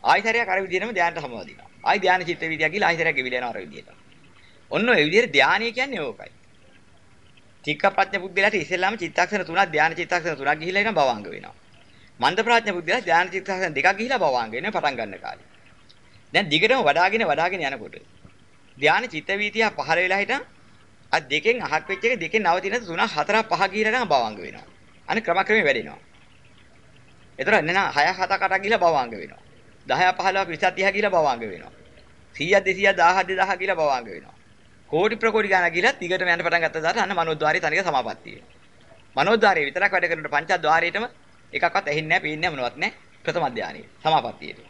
ආයිතරයක් අර විදිහටම ධානයට සමවදිනවා. ආයි ධාන චිත්ත වීතිය කියලා ආයිතරයක් ගෙවිලා යනවා අර විදිහට. ඔන්න ඔය විදිහට ධානය කියන්නේ ඕකයි. චික්ක ප්‍රඥා බුද්ධිලාට ඉස්සෙල්ලාම චිත්තක්ෂණ තුනක් ධාන චිත්තක්ෂණ තුනක් ගිහිලා ඉන්න භවංග වෙනවා. මන්ද ප්‍රඥා බුද්ධිලාට ධාන චිත්තක්ෂණ දෙකක් ගිහිලා භවංග වෙන පටන් ගන්න කාලේ. දැන් දිගටම වඩාගෙන වඩාගෙන යනකොට ධාන චිත්ත වීතිය පහළ වෙලා හිටන් අත් දෙකෙන් අහක් වෙච්ච එක දෙකෙන් නවතින තුනක් හතරක් පහ ගිහිලා නම් භවංග වෙනවා. අනේ ක්‍රමක්‍රමයෙන් වැඩෙනවා. එතකොට එන්න 6 7 8 ගිහිලා භවංග වෙනවා. 10 15 20 30 ගිහිලා භවංග වෙනවා. 100 200 1000 2000 ගිහිලා භවංග වෙනවා. කෝටි ප්‍රකෝටි ගාන ගිහලා දිගටම යන්න පටන් ගත්ත දාට අන්න මනෝද්වාරයේ තනික සමාපත්තිය. මනෝද්වාරයේ විතරක් වැඩ කරනකොට පංචද්වාරයේටම එකක්වත් ඇහෙන්නේ නැහැ, පේන්නේ මොනවත් නැහැ. ප්‍රථම ධානයේ සමාපත්තියට.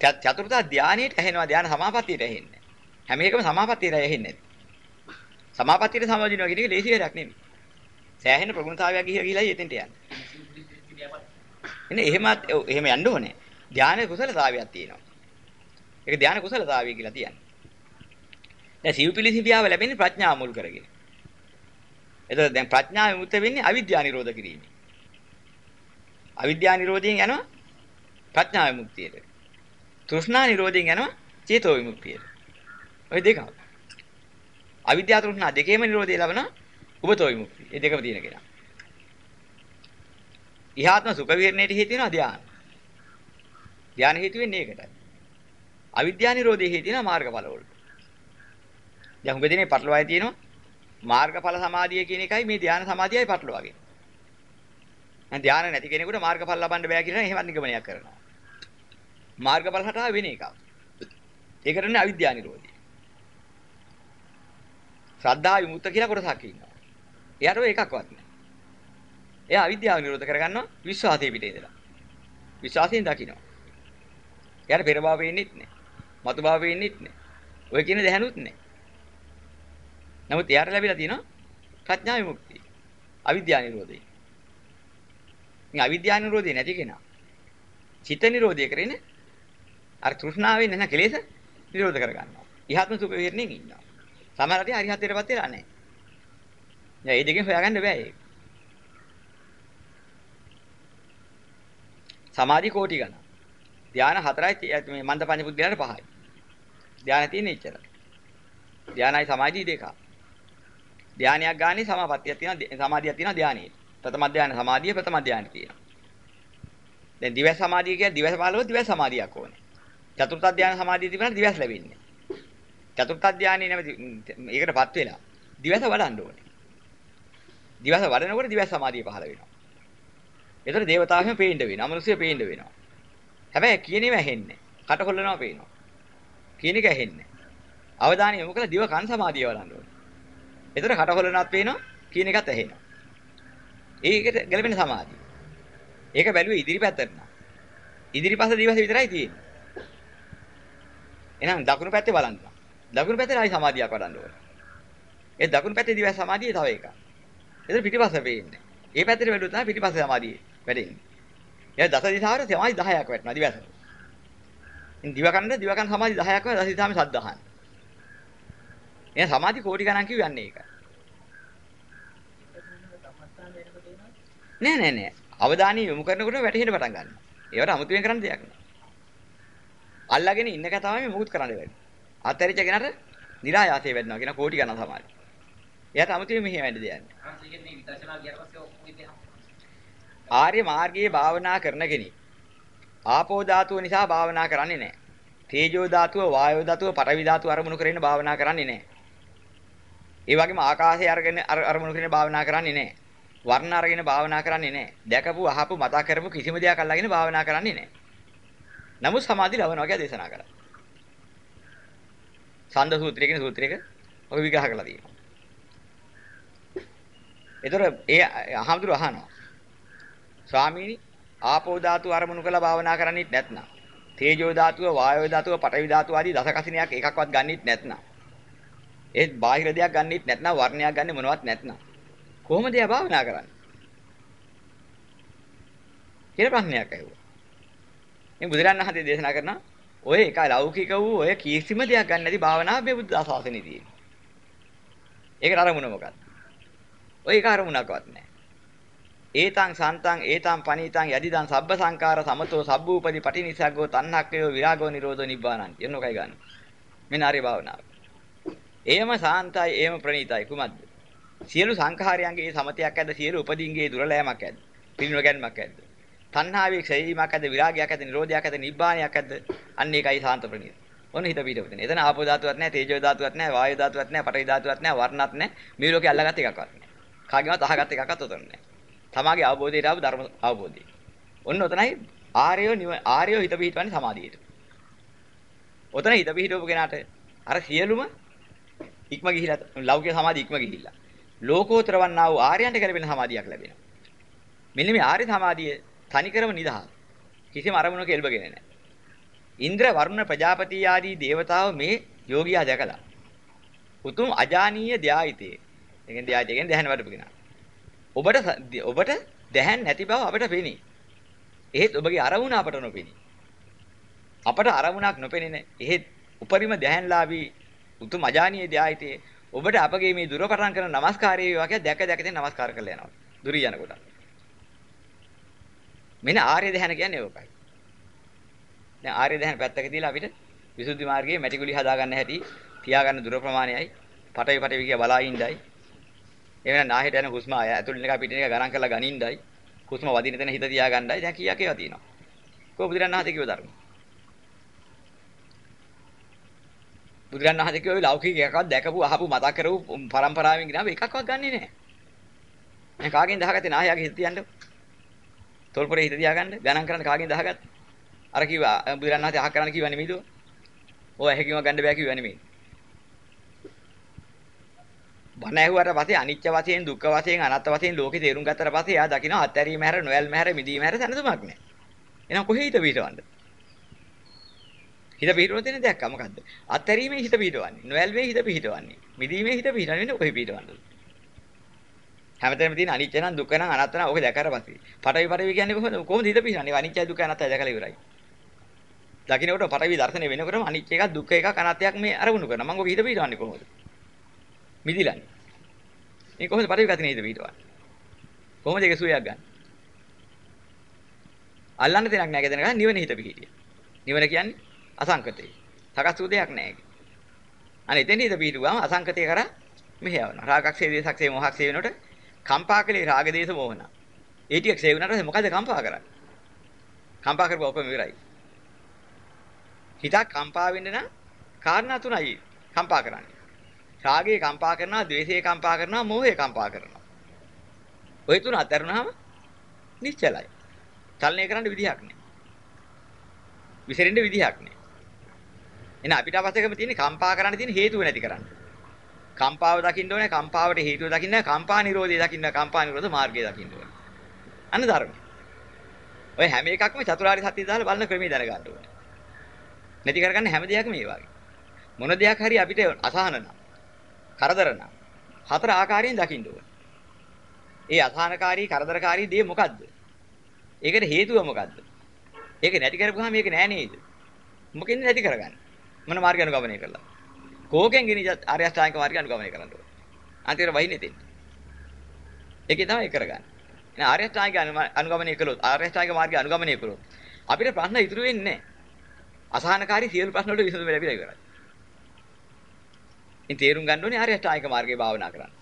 චතුර්ථ ධානයේට ඇහෙනවා ධාන සමාපත්තියට ඇහෙන්නේ. හැම එකම සමාපත්තියට ඇහෙන්නේ නැහැ. සමාපත්තියට සමවදිනවා කියන එක ලේසි වැඩක් නෙමෙයි. සෑහෙන ප්‍රගුණතාවයක් ගිහිලා ගිහිලා එතෙන්ට යන්නේ. එන්නේ එහෙමත් එහෙම යන්න ඕනේ. ධානය කුසලතාවයක් තියෙනවා. ඒක ධාන කුසලතාවය කියලා කියන්නේ. දැන් සිව්පිලිසිඹියාව ලැබෙන්නේ ප්‍රඥාව මුල් කරගෙන. එතකොට දැන් ප්‍රඥාව විමුක්ත වෙන්නේ අවිද්‍යාව නිරෝධ කිරීමෙන්. අවිද්‍යාව නිරෝධයෙන් යනවා ප්‍රඥා විමුක්තියට. තෘෂ්ණා නිරෝධයෙන් යනවා චේතෝ විමුක්තියට. ওই දෙක. අවිද්‍යාව තෘෂ්ණා දෙකේම නිරෝධය ලබන උපතෝ විමුක්තිය. මේ දෙකම තියෙන කෙනා. ඉහාත්ම සුඛ විහරණයට හේතු වෙනවා ධානය. ධානය හේතු වෙන්නේ ඒකටයි. අවිද්‍යා නිරෝධයේ හේතු වෙනවා මාර්ගඵල වලට. දැන් හුඟ දෙනේ පටලවායි තියෙනවා මාර්ගඵල සමාධිය කියන එකයි මේ ධානය සමාධියයි පටලවාගෙන. දැන් ධානය නැති කෙනෙකුට මාර්ගඵල ලබන්න බෑ කියලා එහෙම නිගමනයක් කරනවා. මාර්ගඵල හටා වෙන එකක්. ඒක කරන්නේ අවිද්‍යා නිරෝධය. ශ්‍රද්ධා විමුක්ත කියලා කොටසක් ඉන්නවා. එයාට ඔය එකක්වත් නැහැ. එයා අවිද්‍යාව නිරෝධ කරගන්නවා විශ්වාසයේ පිටේ ඉඳලා. විශ්වාසයෙන් දකින්නවා. එයාට පෙර භාවයේ ඉන්නෙත් නැහැ. මතු භාවයේ ඉන්නෙත් නැහැ. ඔය කියන දැහැනුත් නැහැ. නමුත් එයාට ලැබිලා තියෙනවා ප්‍රඥා විමුක්තිය. අවිද්‍යා නිරෝධය. ඉතින් අවිද්‍යා නිරෝධය නැති කෙනා චිත්ත නිරෝධය කරන්නේ අර තෘෂ්ණාවෙන් නැන කෙලෙස නිරෝධ කරගන්නවා. ඉහත්ම සුඛ විහරණයෙන් ඉන්නවා. සමහරවිට හරිහත්යටපත් වෙලා නැහැ. දැන් මේ දෙකෙන් හොයාගන්න බෑ ඒක. සමාධි කෝටි ගණන්. ධාන හතරයි මේ මන්ද පංච බුද්ධිලාට පහයි. ධානය තියෙන ඉච්චර. ධානයි සමාධි දෙක. ධානයක් ගානේ සමාපත්තියක් තියෙනවා සමාධියක් තියෙනවා ධානයේ. ප්‍රථම ධානය සමාධිය ප්‍රථම ධානය තියෙනවා. දැන් දිවස් සමාධිය කියන්නේ දිවස් පාලව දිවස් සමාධියක් ඕනේ. චතුර්ථ ධානය සමාධිය තිබුණාට දිවස් ලැබෙන්නේ. චතුර්ථ ධානයේ නැමෙති ඒකටපත් වෙලා දිවස් වඩන්න ඕනේ. දිවස් වඩනකොට දිවස් සමාධිය පහළ වෙනවා. ඒතර දේවතාවෙම පේන්න වෙනවා. අමනුෂ්‍ය පේන්න වෙනවා. හැබැයි කියනේම ඇහෙන්නේ. කට කොල්ලනවා පේනවා. කියන එක ඇහෙන්නේ. අවධානය යොමු කරලා දිව කන් සමාධිය වඩන්න ඕනේ. ඒතර කට කොල්ලනවත් පේනවා. කියන එකත් ඇහෙනවා. ඒකට ගැලපෙන සමාධිය. ඒක බැලුවේ ඉදිරි පැත්තට නා. ඉදිරිපස දිවස විතරයි තියෙන්නේ. එහෙනම් දකුණු පැත්තේ බලන්න. දකුණු පැත්තේ ආයි සමාධියක් වඩන්න ඕනේ. ඒ දකුණු පැත්තේ දිවස් සමාධිය තව එකක්. ඒතර පිටිපස්ස පේන්නේ. ඒ පැත්තට වැළුවොත් තමයි පිටිපස්ස සමාධිය වැඩෙන්නේ. එයා දස දිශාවට සමාධි 10ක් වැටෙනවා දිවස. ඉතින් දිවකණ්ඩ දිවකන් සමාධි 10ක් වෙනවා දස දිශාවේ සද්දහන්. එයා සමාධි කෝටි ගණන් කියවන්නේ ඒක. නෑ නෑ නෑ. අවධානය යොමු කරනකොට වැටහෙන්න පටන් ගන්නවා. ඒවට අමුතුවෙන් කරන්න දෙයක් නෑ. අල්ලගෙන ඉන්නක තමයි මොකුත් කරන්න වෙන්නේ. අතරිච්ච කෙනාට નિરાයාසය වෙන්නවා කියන කෝටි ගණන් සමාධි. එයාට අමුතුවෙන් මෙහෙ වෙන්න දෙයක් නෑ. අන්තිමට මේ විදර්ශනා ගියාට පස්සේ ඔක්කොම ඉතින් ආර්ය මාර්ගයේ භාවනා කරන කෙනෙක් ආපෝ ධාතුව නිසා භාවනා කරන්නේ නැහැ. තේජෝ ධාතුව, වායෝ ධාතුව, පඨවි ධාතුව අරමුණු කරගෙන භාවනා කරන්නේ නැහැ. ඒ වගේම ආකාශය අරගෙන අරමුණු කරගෙන භාවනා කරන්නේ නැහැ. වර්ණ අරගෙන භාවනා කරන්නේ නැහැ. දැකපු, අහපු, මතක් කරපු කිසිම දෙයක් අල්ලගෙන භාවනා කරන්නේ නැහැ. නමුත් සමාධි ලබනවා කියලා දේශනා කරා. ඡන්ද සූත්‍රය කියන සූත්‍රයක ඔය විග්‍රහ කරලා තියෙනවා. ඒතර ඒ අහම්දුර අහනවා. ස්වාමීනි ආපෝ ධාතු අරමුණු කරලා භාවනා කරන්නේත් නැත්නම් තේජෝ ධාතුව වායෝ ධාතුව පඨවි ධාතුව ආදී දසකසිනියක් එකක්වත් ගන්නෙත් නැත්නම් ඒත් බාහිර දෙයක් ගන්නෙත් නැත්නම් වර්ණයක් ගන්නෙ මොනවත් නැත්නම් කොහොමද එයා භාවනා කරන්නේ කියලා ප්‍රශ්නයක් ඇහුවා මේ බුදුරන් වහන්සේ දේශනා කරන ඔය එක ලෞකික වූ ඔය කිසිම දෙයක් ගන්න නැති භාවනාව මේ බුද්ධ ශාසනයේ තියෙනවා ඒකට අරමුණ මොකක්ද ඔය එක අරමුණක්වත් නැහැ ඒතං සන්තං ඒතං පනීතං යදිදං සබ්බ සංකාර සමතෝ සබ්බූපදී පටිනිසග්ගෝ තණ්හක්කයෝ විරාගෝ නිරෝධෝ නිබ්බානං කියන එකයි ගන්න. මෙන්න ආර්ය භාවනාව. එයම සාන්තයි එයම ප්‍රණීතයි කුමද්ද? සියලු සංඛාරයන්ගේ සමතයක් ඇද්ද සියලු උපදීන්ගේ දුරලෑමක් ඇද්ද? පිරිනොගැන්මක් ඇද්ද? තණ්හාවේ ක්ෂයීමක් ඇද්ද විරාගයක් ඇද්ද නිරෝධයක් ඇද්ද නිබ්බානයක් ඇද්ද? අන්න ඒකයි සාන්ත ප්‍රණීත. ඔන්න හිත පිටවෙන. එතන ආපෝ ධාතුවක් නැහැ, තේජෝ ධාතුවක් නැහැ, වායු ධාතුවක් නැහැ, පඨවි ධාතුවක් නැහැ, වර්ණත් නැහැ. මේ ලෝකේ අල්ලගත් එකක්වත් නැහැ. කාගේවත් අහගත් එකක්වත් උතන නැහැ. තමාගේ අවබෝධයට ආපු ධර්ම අවබෝධය. ඔන්න ඔතනයි ආර්යෝ ආර්යෝ හිත පිහිටවන්නේ සමාධියට. ඔතන හිත පිහිටවපු කෙනාට අර සියලුම ඉක්ම ගිහිලා ලෞකික සමාධි ඉක්ම ගිහිල්ලා. ලෝකෝත්තර වන්නා වූ ආර්යයන්ට ගැලපෙන සමාධියක් ලැබෙනවා. මෙන්න මේ ආර්ය සමාධිය තනිකරම නිදහස්. කිසිම අරමුණක එල්බගෙන නැහැ. ඉන්ද්‍ර වරුණ ප්‍රජාපති ආදී දේවතාව මේ යෝගියා දැකලා උතුම් අජානීය ධායිතේ. ඒකෙන් ධායිතේ කියන්නේ දැහැන වඩපු කෙනා. ඔබට ඔබට දැහැන් නැති බව අපට පේනි. එහෙත් ඔබගේ අරමුණ අපට නොපෙනි. අපට අරමුණක් නොපෙනෙන එහෙත් උපරිම දැහැන්ලාභී උතුම් අජානීය ධායිතේ ඔබට අපගේ මේ දුර පටන් කරන নমස්කාරයේ වාක්‍ය දැක දැක දැන් নমස්කාර කරලා යනවා. දුරී යනකොට. මෙන්න ආර්ය දහන කියන්නේ ඒකයි. දැන් ආර්ය දහන පැත්තක තියලා අපිට විසුද්ධි මාර්ගයේ මැටිකුලි හදාගන්න හැටි, තියාගන්න දුර ප්‍රමාණයයි, පටවි පටවි කිය බලා ඉඳයි. එවනම් නාහෙට යන හුස්ම ආය ඇතුළින් එක පිටින් එක ගණන් කරලා ගනින්ඩයි. හුස්ම වදින තැන හිත තියාගන්නයි දැන් කීයක් ඒවා තියෙනවා. කොහොමද දරන්න හද කිව්ව ධර්ම. බුදුරණන් වහන්සේ කිව්ව ලෞකික එකක්වත් දැකපු අහපු මතක් කරපු පරම්පරාවෙන් ගිනාම එකක්වත් ගන්නෙ නැහැ. දැන් කාගෙන් දහගත්තේ නාහයාගේ හිත තියන්න? තොල්පරේ හිත තියාගන්න ගණන් කරන්න කාගෙන් දහගත්ත? අර කිව්වා බුදුරණන් වහන්සේ අහ කරන්න කිව්වා නෙමෙයිද? ඔය හැකියම ගන්න බෑ කිව්වා නෙමෙයි. බණ ඇහුවට පස්සේ අනිත්‍ය වශයෙන් දුක්ඛ වශයෙන් අනාත්ම වශයෙන් ලෝකේ තේරුම් ගත්තට පස්සේ එයා දකිනවා අත්හැරීම හැර නොයල්ම හැර මිදීම හැර සැනසුමක් නැහැ. එහෙනම් කොහේ හිත පිටවන්න? හිත පිහිටවන තැන දැක්කා මොකද්ද? අත්හැරීමේ හිත පිහිටවන්නේ. නොයල්මේ හිත පිහිටවන්නේ. මිදීමේ හිත පිහිටවන්නේ කොහේ පිහිටවන්නද? හැමතැනම තියෙන අනිත්‍ය නම් දුක්ඛ නම් අනාත්ම නම් ඔක දැකලා පස්සේ. පටවි පටවි කියන්නේ කොහොමද? කොහොමද හිත පිහිටන්නේ? අනිත්‍ය දුක්ඛ අනාත්ම දැකලා ඉවරයි. දකින්නකොට පටවි දර්ශනය වෙනකොටම අනිත්‍ය එකක් දුක්ඛ එකක් අනාත්මයක් මේ අරමුණු කරනවා. මම ඔක හිත පිහිටවන්නේ කොහොමද? මිදිලානේ. මේ කොහොමද පටවි ගතිනේ හිත පිහිටවන්නේ? කොහොමද ඒක සුවයක් ගන්න? අල්ලන්න දෙයක් නැහැ කියන නිවන හිත පිහිටිය. නිවන කියන්නේ අසංකතේ. සකස් වූ දෙයක් නැහැ ඒක. අනේ එතෙන් හිත පිහිටුවාම අසංකතේ කරා මෙහෙයවනවා. රාගක්ෂේ දේසක්ෂේ මොහක්ෂේ වෙනකොට කම්පා කලේ රාග දේශ මොහන. ඒ ටික ක්ෂේ වුණාට මොකද කම්පා කරන්නේ? කම්පා කරපුවා ඔක්කොම ඉවරයි. හිතක් කම්පා වෙන්න නම් කාරණා තුනයි කම්පා කරන්නේ. රාගේ කම්පා කරනවා, ද්වේෂේ කම්පා කරනවා, මෝහේ කම්පා කරනවා. ওই තුන අතරුණාම නිශ්චලයි. චලනය කරන්න විදිහක් නැහැ. විසිරෙන්න විදිහක් නැහැ. එහෙනම් අපිට අවශ්‍යකම තියෙන්නේ කම්පා කරන්න තියෙන හේතුව නැති කරන්න. කම්පාව දකින්න ඕනේ කම්පාවට හේතුව දකින්න කම්පා නිරෝධය දකින්න කම්පා නිරෝධ මාර්ගය දකින්න ඕනේ. අන්න ධර්මය. ඔය හැම එකක්ම චතුරාර්ය සත්‍ය දාලා බලන ක්‍රමයේ දැනගන්න ඕනේ. නැති කරගන්න හැම දෙයක්ම මේ වගේ. මොන දෙයක් හරි අපිට අසහන නම් කරදර නම් හතර ආකාරයෙන් දකින්න ඕනේ. ඒ අසහනකාරී කරදරකාරී දේ මොකද්ද? ඒකට හේතුව මොකද්ද? ඒක නැති කරපුවාම මේක නෑ නේද? මොකෙන්ද නැති කරගන්නේ? මොන මාර්ගය අනුගමනය කළා? කෝකෙන් ගිනි ආර්ය අෂ්ටාංගික මාර්ගය අනුගමනය කරන්න ඕනේ. අන්තිමට වහින්නේ තින්. ඒකේ තමයි කරගන්නේ. එහෙනම් ආර්ය අෂ්ටාංගික අනුගමනය කළොත් ආර්ය අෂ්ටාංගික මාර්ගය අනුගමනය කළොත් අපිට ප්‍රශ්න ඉතුරු වෙන්නේ නැහැ. අසහනකාරී සියලු ප්‍රශ්න වලට විසඳුම ලැබිලා ඉවරයි. ඉතින් තේරුම් ගන්න ඕනේ ආර්ය අෂ්ටාංගික මාර්ගය භාවනා කරන්න.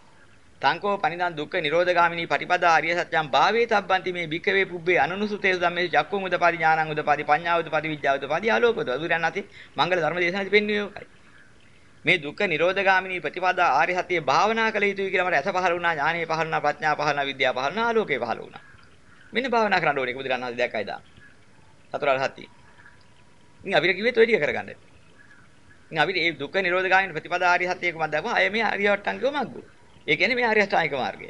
තංකෝ පනිදාන් දුක්ඛ නිරෝධගාමිනී පටිපදා ආර්ය සත්‍යං භාවේ තබ්බන්ති මේ භික්කවේ පුබ්බේ අනනුසුතේ ධම්මේ චක්කුම් උදපාදි ඥානං උදපාදි පඤ්ඤා උදපාදි විද්‍යාව උදපාදි ආලෝකද අදුරයන් නැති මංගල ධර්ම දේශනාදී පෙන්වන්නේ ඔකයි. මේ දුක්ඛ නිරෝධගාමිනී ප්‍රතිපදා ආර්ය සත්‍ය භාවනා කළ යුතුයි කියලා මට ඇස පහළ වුණා ඥානෙ පහළ වුණා ප්‍රඥා පහළ වුණා විද්‍යාව පහළ වුණා ආලෝකේ පහළ වුණා. මෙන්න භාවනා කරන්න ඕනේ බුදුරණන් හදි දැක්කයි දා. සතරාල සත්‍ය. ඉතින් අපිට කිව්වෙත් ඔය ටික කරගන්න. ඉතින් අපිට මේ දුක්ඛ නිරෝධගාමිනී ප්‍රතිපදා ආර්ය සත්‍යයක මම දැක්වම අය මේ ආර්ය වට්ටංගික මග්ගෝ. ඒ කියන්නේ මේ ආර්ය අෂ්ටාංගික මාර්ගය.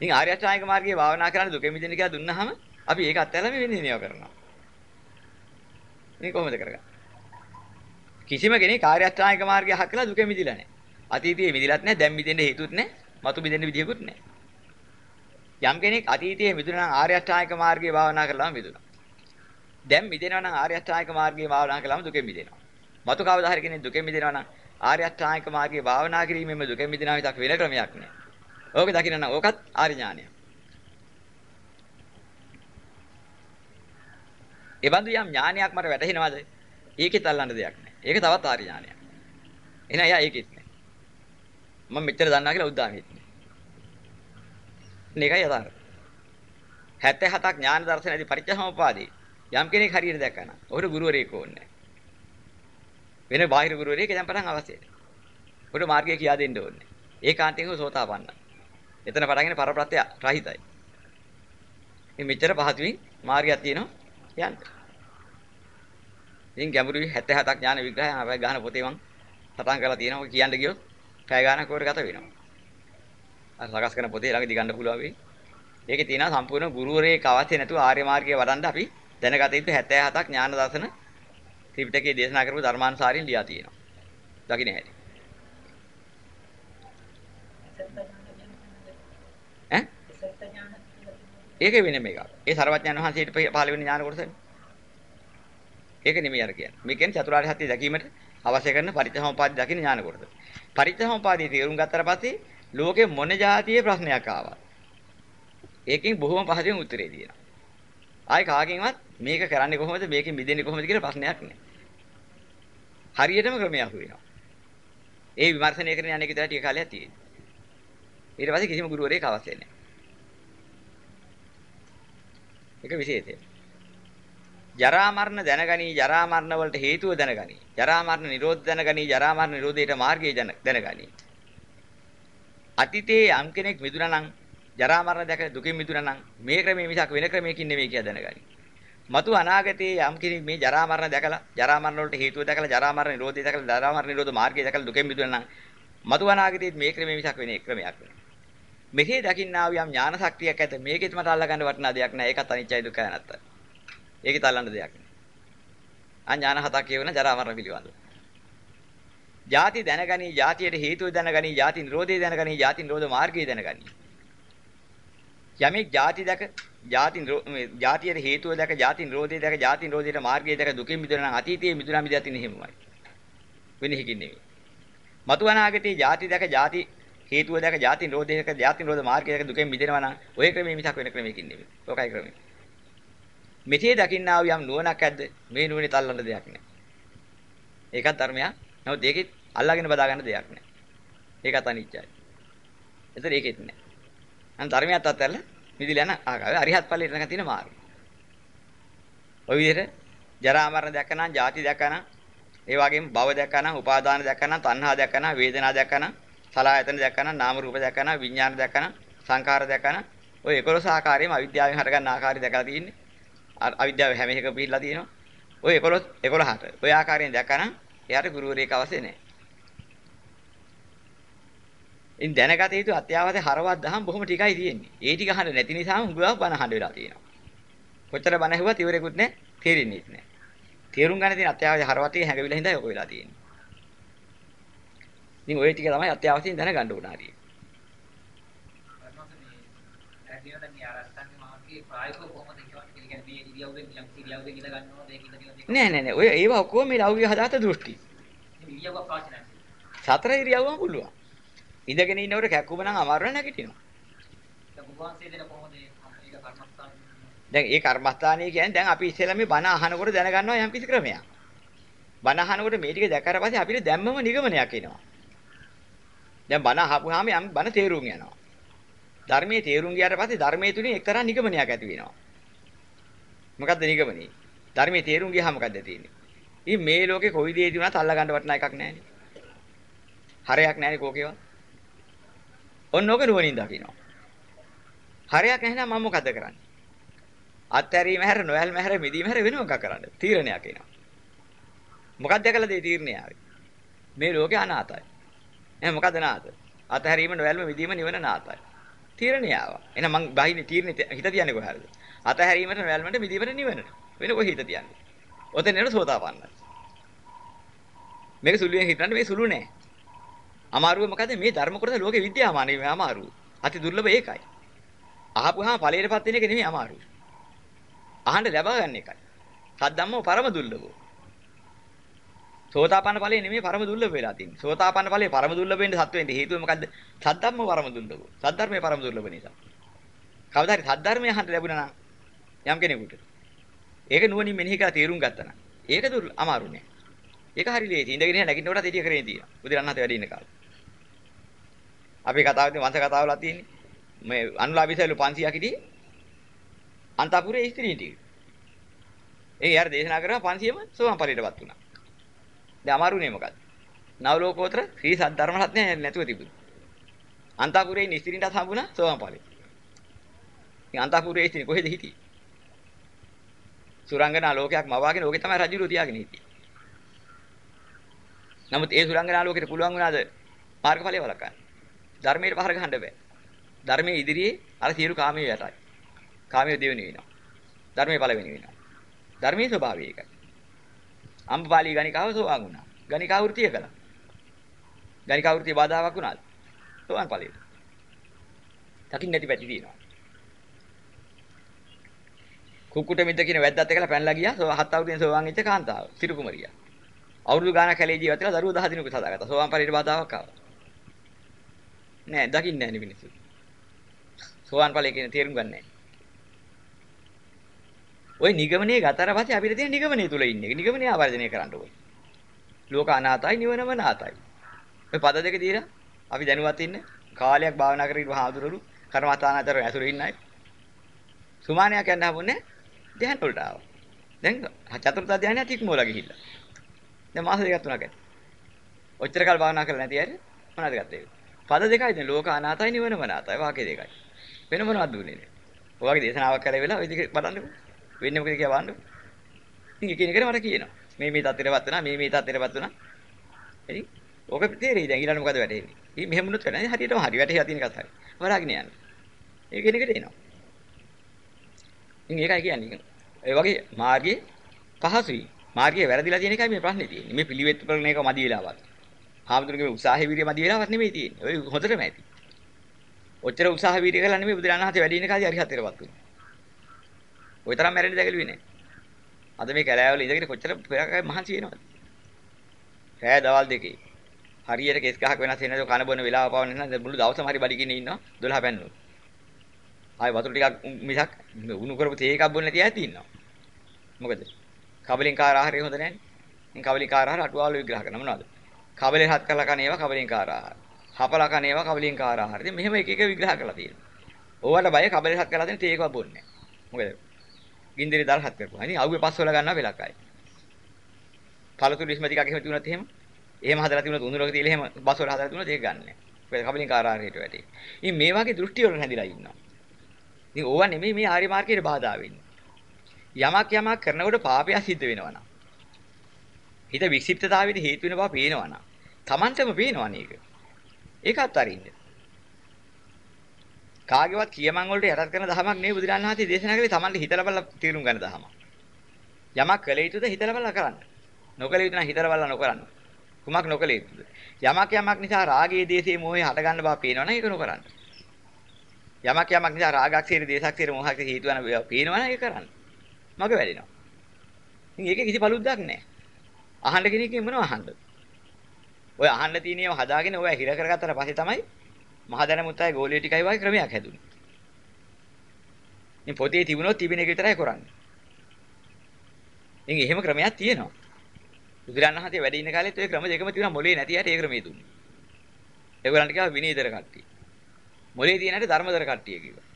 ඉතින් ආර්ය අෂ්ටාංගික මාර්ගයේ භාවනා කරන්න දුක මිදෙන්න කියලා දුන්නාම අපි ඒක අත්හැරලා මේ වෙන්නේ නේව කරනවා. මේ කොහොමද කරගන්නේ? කිසිම කෙනෙක් කාර්ය අෂ්ටාංගික මාර්ගය හකලා දුක මිදිලා නැහැ. අතීතයේ මිදිලත් නැහැ, දැන් මිදෙන්න හේතුත් නැහැ, මතු මිදෙන්න විදියකුත් නැහැ. යම් කෙනෙක් අතීතයේ මිදුණා නම් ආර්ය අෂ්ටාංගික මාර්ගයේ භාවනා කළාම මිදුණා. දැන් මිදෙනවා නම් ආර්ය අෂ්ටාංගික මාර්ගයේ භාවනා කළාම දුකෙන් මිදෙනවා. මතු කවදා හරි කෙනෙක් දුකෙන් මිදෙනවා නම් ආර්ය අෂ්ටාංගික මාර්ගයේ භාවනා කිරීමෙන්ම දුකෙන් මිදෙනවා විතක් වෙන ක්‍රමයක් නෑ. ඕක දකින්න නම් ඕකත් ආර්ය ඥානය. ඒ බඳු යම් ඥානයක් මට වැටහෙනවද? ඒකෙත් අල්ලන්න දෙයක් නෑ. ඒක තවත් ආර්ය ඥානයක්. එහෙනම් එයා ඒකෙත් නෑ. මම මෙච්චර දන්නා කියලා උද්දාමෙත් නෑ. මේකයි යථාර්ථය. 77ක් ඥාන දර්ශනයේදී පරිච්ඡසමුපාදේ යම් කෙනෙක් හරියට දැක්කම ඔහුට ගුරුවරයෙක් ඕනේ වෙන බාහිර ගුරුවරයෙක් දැන් පටන් අවශ්‍යයි. ඔහුට මාර්ගය කියා දෙන්න ඕනේ. ඒකාන්තයෙන්ම සෝතාපන්න. එතන පටන්ගෙන පරප්‍රත්‍ය රහිතයි. මේ මෙච්චර පහතුවින් මාර්ගයක් තියෙනවා යන්න. ඉතින් ගැඹුරුයි 77ක් ඥාන විග්‍රහය අපේ ගහන පොතේ මං සටහන් කරලා තියෙනවා. කියන්න ගියොත් පැය ගානක් උඩ ගත වෙනවා. අර සකස් කරන පොතේ ළඟදී ගන්න පුළුවන් වෙයි. ඒකේ තියෙනවා සම්පූර්ණ ගුරුවරයෙක් අවශ්‍ය නැතුව ආර්ය මාර්ගය වඩන්න අපි දැනගත යුතු 77ක් ඥාන දර්ශන ත්‍රිපිටකයේ දේශනා කරපු ධර්මානුසාරින් ලියා තියෙනවා. දකින්න හැටි. ඈ? ඒක වෙනම එකක්. ඒ සර්වඥාන් වහන්සේට පහළ වෙන ඥාන කොටසනේ. ඒක නෙමෙයි අර කියන්නේ. මේ කියන්නේ චතුරාර්ය සත්‍ය දැකීමට අවශ්‍ය කරන පරිත්‍යාසෝපාදි දකින්න ඥාන කොටස. පරිත්‍යාසෝපාදී තේරුම් ගත්තට පස්සේ ලෝකේ මොන જાතියේ ප්‍රශ්නයක් ආවා. ඒකෙන් බොහොම පහසුවෙන් උත්තරේ දෙනවා. ආයි කාගෙන්වත් මේක කරන්නේ කොහොමද මේකෙන් මිදෙන්නේ කොහොමද කියලා ප්‍රශ්නයක් නෑ. හරියටම ක්‍රමයක් වෙනවා. ඒ විමර්ශනය කරන යන්නේ විතර ටික කාලයක් තියෙනවා. ඊට පස්සේ කිසිම ගුරුවරයෙක් අවශ්‍ය නැහැ. ඒක විශේෂය. ජරා මරණ දැනගනි ජරා මරණ වලට හේතුව දැනගනි. ජරා මරණ නිරෝධ දැනගනි ජරා මරණ නිරෝධයට මාර්ගය දැනගනි. අතීතයේ යම් කෙනෙක් මිදුණා නම් ජරා මරණ දැක දුකින් මිදුණා නම් මේ ක්‍රමයේ මිසක් වෙන ක්‍රමයකින් නෙමෙයි කියලා දැනගනි. මතු අනාගතයේ යම් කෙනෙක් මේ ජරා මරණ දැකලා ජරා මරණ වලට හේතුව දැකලා ජරා මරණ නිරෝධය දැකලා ජරා මරණ නිරෝධ මාර්ගය දැකලා දුකෙන් මිදුණා නම් මතු අනාගතයේ මේ ක්‍රමයේ මිසක් වෙන ක්‍රමයක් නෙමෙයි. මෙහි දකින්නා වූ යම් ඥාන ශක්තියක් ඇත මේකෙත් මට අල්ලා ගන්න වටිනා දෙයක් නෑ ඒකත් අනිච්චයි දුක්ඛයි නැත්තයි. ඒකෙත් අල්ලන්න දෙයක් නෑ. ආ ඥාන හතක් කියවන ජරා මරණ පිළිබඳව. ಜಾති දැනගනි, ಜಾතියට හේතුව දැනගනි, ಜಾති නිරෝධය දැනගනි, ಜಾති නිරෝධ මාර්ගය දැනගනි. යමෙක් ಜಾති දැක ಜಾති ಜಾතියට හේතුව දැක ಜಾති නිරෝධය දැක ಜಾති නිරෝධයට මාර්ගය දැක දුකෙන් මිදුණා නම් අතීතයේ මිදුණා මිදලා තින්නේ හිමමයි වෙන එකකින් නෙවෙයි. මතු අනාගතයේ ಜಾති දැක ಜಾති හේතුව දැක ಜಾති නිරෝධය දැක ಜಾති නිරෝධ මාර්ගය දැක දුකෙන් මිදෙනවා නම් ඔය ක්‍රමෙ මිසක් වෙන ක්‍රමයකින් නෙවෙයි. ඔකයි ක්‍රමෙ මෙතේ දකින්නා වූ යම් නුවණක් ඇද්ද? මේ නුවණේ තල්ලන්න දෙයක් නෑ. ඒකත් ධර්මයක්. නමුත් ඒකෙත් අල්ලාගෙන බදා ගන්න දෙයක් නෑ. ඒකත් අනිත්‍යයි එතන ඒකෙත් නෑ. අන්න ධර්මයක් අත්හැරලා මිදිලා යන ආකාරය අරිහත් ඵලයට යන තියෙන මාර්ගය. ඔය විදිහට ජරා මරණ දැකනා, ජාති දැකනා, ඒ වගේම භව දැකනා, උපාදාන දැකනා, තණ්හා දැකනා, වේදනා දැකනා, සලආයතන දැකනා, නාම රූප දැකනා, විඥාන දැකනා, සංකාර දැකනා, ඔය 11 ආකාරයෙන්ම අවිද්‍යාවෙන් හටගන්න ආකාරය දැකලා තියෙන්නේ. අවිද්‍යාව හැම එකක පිළිලා තියෙනවා. ඔය 11 11ට. ඔය ආකාරයෙන් දැකනම් එයාට ගුරුවරයෙක් අවශ්‍ය නැහැ. ඉන් දැනගත යුතු අත්‍යවශ්‍ය හරවත් දහම් බොහොම ටිකයි තියෙන්නේ. ඒ ටික අහන්න නැති නිසාම හුඟක් බන අහන්න වෙලා තියෙනවා. කොච්චර බන ඇහුවත් ඉවරෙකුත් නැහැ, තේරෙන්නේ නැහැ. තේරුම් ගන්න තියෙන අත්‍යවශ්‍ය හරවත් ටික හැඟවිලා හින්දා ඔක වෙලා තියෙන්නේ. ඉතින් ওই ටික තමයි අත්‍යවශ්‍යයෙන් දැනගන්න ඕන හරිය. නෑ නෑ නෑ ඔය ඒවා ඔක්කොම මේ ලෞකික හදාත දෘෂ්ටි. සතර ඉරියව්වම පුළුවන්. ඉඳගෙන ඉන්නකොට කැක්කුම නම් අමාරු නැගිටිනවා. දැන් ඒ කර්මස්ථානය කියන්නේ දැන් අපි ඉස්සෙල්ලා මේ බණ අහනකොට දැනගන්නවා යම් කිසි ක්‍රමයක්. බණ අහනකොට මේ ටික දැක්කට පස්සේ අපිට දැම්මම නිගමනයක් එනවා. දැන් බණ අහපුවාම යම් බණ තේරුම් යනවා. ධර්මයේ තේරුම් ගියාට පස්සේ ධර්මයේ තුලින් එක්තරා නිගමනයක් ඇති වෙනවා. මොකද්ද නිගමනේ? ධර්මයේ තේරුම් ගියාම මොකද්ද තියෙන්නේ? ඉතින් මේ ලෝකේ කොයි දෙයක වුණත් අල්ලා ගන්න වටන එකක් නැහැනේ. හරයක් නැහැනේ කෝකේවත්. ඔන්න ඔක නුවණින් දකිනවා. හරයක් නැහැ නම් මම මොකද කරන්නේ? අත්හැරීම හැර නොයල්ම හැර මිදීම හැර වෙන මොකක් කරන්නද? තීරණයක් එනවා. මොකක්ද දැකලා දේ තීරණය ආවේ? මේ ලෝකේ අනාතයි. එහෙනම් මොකද නාත? අත්හැරීම නොයල්ම මිදීම නිවන නාතයි. තීරණය ආවා. එහෙනම් මං බාහිනේ තීරණේ හිත තියන්නේ කොහේද? අතහැරීමට නොයල්මට මිදීමට නිවනට. වෙන කොහේ හිත තියන්නේ? ඔතන නේද සෝතාපන්නයි. මේක සුළුෙන් හිතන්නේ මේ සුළු නෑ. අමාරුව මොකද මේ ධර්ම කොටස ලෝකේ විද්‍යාමානයි මේ අමාරුව. අති දුර්ලභ ඒකයි. අහපුවාම ඵලයටපත් වෙන එක නෙමෙයි අමාරුව. අහන්න ලැබා ගන්න එකයි. සද්දම්ම පරම දුර්ලභෝ. සෝතාපන්න ඵලය නෙමෙයි පරම දුර්ලභ වෙලා තියෙන්නේ. සෝතාපන්න ඵලය පරම දුර්ලභ වෙන්න සත්ව වෙන්න හේතුව මොකද්ද? සද්දම්ම පරම දුර්ලභෝ. සද්ධර්මයේ පරම දුර්ලභ නිසා. කවදා හරි සද්ධර්මය අහන්න ලැබුණා නම් යම් කෙනෙකුට ඒක නුවණින් මෙනෙහි කරලා තේරුම් ගත්තා නම් ඒක දුර අමාරු නෑ. ඒක හරි ලේසි. ඉඳගෙන නැගිටිනකොටත් ඉතිය කරේ තියෙනවා. බුදුරණන්හත වැඩි ඉන්න කාලේ. අපි කතාවේදී වංශ කතාවලා තියෙන්නේ. මේ අනුලාභිසලු 500ක් හිටියේ. අන්තපුරේ ස්ත්‍රීන් ටික. ඒ යාර දේශනා කරා 500ම සෝවාන් ඵලයටපත් වුණා. දැන් අමාරුනේ මොකද්ද? නව ලෝකෝත්තර ශ්‍රී සද්ධර්ම රත්නය නැතුව තිබුණා. අන්තපුරේ ඉන්න ස්ත්‍රීන්ටත් හම්බුණා සෝවාන් ඵලෙ. ඉතින් අන්තපුරේ ස්ත්‍රී කොහෙද හිටියේ? සුරංගනා ලෝකයක් මවාගෙන ඕකේ තමයි රජුරු තියාගෙන හිටියේ. නමුත් ඒ සුරංගනා ලෝකෙට පුළුවන් වුණාද මාර්ගඵලය වළක්වන්න? ධර්මයට පහර ගහන්න බෑ. ධර්මයේ ඉදිරියේ අර සියලු කාමයේ යටයි. කාමයේ දෙවෙනි වෙනවා. ධර්මයේ පළවෙනි වෙනවා. ධර්මයේ ස්වභාවය ඒකයි. අම්බපාලි ගණිකාව සෝවාන් වුණා. ගණිකා වෘතිය කළා. ගණිකා වෘතිය බාධාවක් වුණාද? සෝවාන් ඵලයට. දකින්න නැති පැති තියෙනවා. කුක්කුට මිද්ද කියන වැද්දත් එක්කලා පැනලා ගියා. සෝ හත් අවුරුද්දෙන් සෝවාන් වෙච්ච කාන්තාව. තිරු කුමරියා. අවුරුදු ගාණක් කැලේ ජීවත් වෙලා දරුවෝ 10 දිනකුත් හදාගත්තා. සෝවාන් ඵලයට බාධාවක් ආවා. නෑ දකින්නේ නැහැ නේ මිනිස්සු. සෝවාන් ඵලය කියන තේරුම් ගන්න නැහැ. ওই නිගමනයේ ගතර පස්සේ අපිට තියෙන නිගමනයේ තුල ඉන්නේ. නිගමනය ආවර්ජනය කරන්න ඕනේ. ලෝක අනාතයි නිවනම නාතයි. ඔය පද දෙක දීලා අපි දැනුවත් ඉන්න කාලයක් භාවනා කරගෙන හාමුදුරුවෝ කර්මස්ථානාතර ඇසුරේ ඉන්න අය. සුමානයක් යන්න හම්බුනේ ධ්‍යාන වලට ආවා. දැන් චතුර්ථ ධ්‍යානයත් ඉක්මවලා ගිහිල්ලා. දැන් මාස දෙකක් තුනක් ඇති. ඔච්චර කල් භාවනා කරලා නැති අය මොනවද ගත්තේ? පද දෙකයි දැන් ලෝක අනාතයි නිවනම නාතයි වාක්‍ය දෙකයි. වෙන මොනවද දුන්නේ නේ? ඔයගේ දේශනාවක් කරලා වෙලා ওই දෙක බලන්නකෝ. වෙන්නේ මොකද කියලා බලන්නකෝ. ඉතින් එකිනෙකට මට කියනවා. මේ මේ තත්ත්වෙටපත් වුණා මේ මේ තත්ත්වෙටපත් වුණා. ඉතින් ඕක තේරෙයි දැන් ඊළඟ මොකද වැටෙන්නේ. ඉතින් මෙහෙම වුණොත් වෙන්නේ හරියටම හරි වැටහිලා තියෙන එකත් හරි. වරාගෙන යන්න. ඒ කෙනෙකුට එනවා. ඉතින් ඒකයි කියන්නේ. ඒ වගේ මාර්ගයේ පහසුයි. මාර්ගයේ වැරදිලා තියෙන එකයි මේ ප්‍රශ්නේ තියෙන්නේ. මේ පිළිවෙත් කරන එක මදි වෙලාවක්. හාමුදුරුවෝ මේ උත්සාහය වීර්ය මදි වෙලාවක් නෙමෙයි තියෙන්නේ. ඔය හොඳටම ඇති. ඔච්චර උත්සාහ වීර්ය කළා නෙමෙයි බුදුරණන් හතේ වැඩි ඉන්න කාදී අරිහත්තරපත් වුනේ. ওই තරම් මැරෙන්න දැකලුවේ නෑ. අද මේ කැලෑවල ඉඳගෙන කොච්චර පෙරකයි මහන්සි වෙනවද? රෑ දවල් දෙකේ. හරියට කෙස් ගහක් වෙනස් වෙනද කන බොන වෙලාව පවන්න නැත්නම් මුළු දවසම හරි බඩගින්නේ ඉන්නවා 12 පැන්නොත්. ආයි වතුර ටිකක් මිසක් උණු කරපු තේ එකක් බොන්න නැති ඇති ඉන්නවා. මොකද? කබලින්කාර ආහාරය හොඳ නැහැ. ඉතින් කබලින්කාර ආහාර අටුවාවල විග්‍රහ කරන මොනවද? කබලේ හත් කළා කන ඒවා කබලින්කාර ආහාර. හපලා කන ඒවා කබලින්කාර ආහාර. ඉතින් මෙහෙම එක එක විග්‍රහ කරලා තියෙනවා. ඕවට බය කබලේ හත් කළා දෙන තේ එකක් බොන්නේ නැහැ. මොකද? ගින්දරේ දාලා හත් කරපුවා. ඉතින් අවුවේ පස් වල ගන්නවා වෙලක්යි. පළතුරු ඉස්ම ටිකක් එහෙම තිබුණත් එහෙම එහෙම හදලා තිබුණොත් උඳුරක තියලා එහෙම බස් වල හදලා තිබුණොත් ඒක ගන්න නැහැ. කබලින්කාර ආහාරයට වැටේ. ඉතින් මේ වගේ දෘෂ්ටි වල හැදිලා ඉන්නවා. ඉතින් ඕවා නෙමෙයි මේ ආර්ය මාර්ගයේ බාධා වෙන්නේ. යමක් යමක් කරනකොට පාපය සිද්ධ වෙනවා නම් හිත වික්ෂිප්තතාවයට හේතු වෙන බව පේනවා නම් Tamanටම පේනවනේ ඒක. ඒකත් අරින්න. කාගේවත් කියමන් වලට යටත් කරන දහමක් නෙවෙයි බුදුරණන් වහන්සේ දේශනා කළේ Tamanට හිතලා බලලා තීරුම් ගන්න දහමක්. යමක් කළ යුතුද හිතලා බලලා කරන්න. නොකළ යුතු නම් හිතලා බලලා නොකරන්න. කුමක් නොකළ යුතුද? යමක් යමක් නිසා රාගයේ දේශේ මොහේ හට ගන්න බව පේනවනම් ඒක නොකරන්න. යමක් යමක් නිසා රාගක්ෂේර දේශක්ෂේර මොහක් හේතු වෙන පේනවනම් ඒක කරන්න. මග වැඩෙනවා. ඉතින් ඒකේ කිසි බලුද්දක් නැහැ. අහන්න කෙනෙක්ගෙන් මොනව අහන්නද? ඔය අහන්න තියෙන ඒවා හදාගෙන ඔය හිර කරගත්තට පස්සේ තමයි මහදැන මුත්තයි ගෝලිය ටිකයි වගේ ක්‍රමයක් හැදුනේ. ඉතින් පොතේ තිබුණොත් තිබෙන එක විතරයි කරන්නේ. ඉතින් එහෙම ක්‍රමයක් තියෙනවා. බුදුරණන් හතේ වැඩ ඉන්න කාලෙත් ඔය ක්‍රම දෙකම තිබුණා මොලේ නැති යට ඒ ක්‍රමයේ දුන්නේ. ඒගොල්ලන්ට කිව්වා විනීතර කට්ටිය. මොලේ තියෙන හැට ධර්මදර කට්ටිය කිව්වා.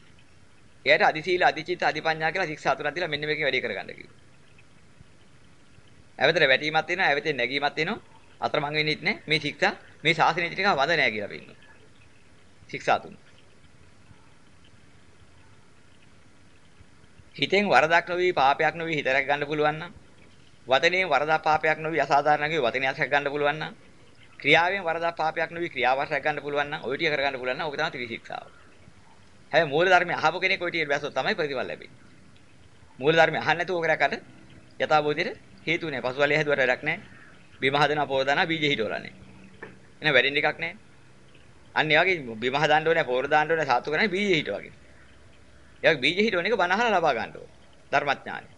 එයාට අදිශීල අදිචිත්ත අදිපඤ්ඤා කියලා ශික්ෂා තුනක් දීලා මෙන්න මේකේ වැඩේ කරගන්න කිව්වා. ඇවතර වැටීමක් තියෙනවා, ඇවතේ නැගීමක් තියෙනවා. අතරමං වෙන්නෙත් නැහැ. මේ ශික්ෂා මේ ශාසනය ටික වද නැහැ කියලා පෙන්නනවා. ශික්ෂා තුන. හිතෙන් වරදක් නොවි පාපයක් නොවි හිත රැක ගන්න පුළුවන් නම් වචනයෙන් වරදක් පාපයක් නොවි අසාධාරණකේ වචනයක් රැක ගන්න පුළුවන් නම් ක්‍රියාවෙන් වරදක් පාපයක් නොවි ක්‍රියාවක් රැක ගන්න පුළුවන් නම් ඔය ටික කර ගන්න පුළුවන් නම් ඔක තමයි ත්‍රිශික්ෂාව. හැබැයි මූල ධර්මය අහපු කෙනෙක් ඔය ටික බැස්සොත් තමයි ප්‍රතිඵල ලැබෙන්නේ. මූල ධර්මය අහන්න නැතුව ඔක රැකට යථාබෝධියට හේතු නැහැ. පසුවලිය හැදුවට වැඩක් නැහැ. බිම හදන පොර දාන බීජ හිටවලා නැහැ. එන වැඩෙන්න එකක් නැහැ. අන්න ඒ වගේ බිම හදන්න ඕනේ පොර දාන්න ඕනේ සාතු කරන්නේ බීජ හිට වගේ. ඒ වගේ බීජ හිටවන එක බනහලා ලබා ගන්න ඕනේ. ධර්මඥානෙ.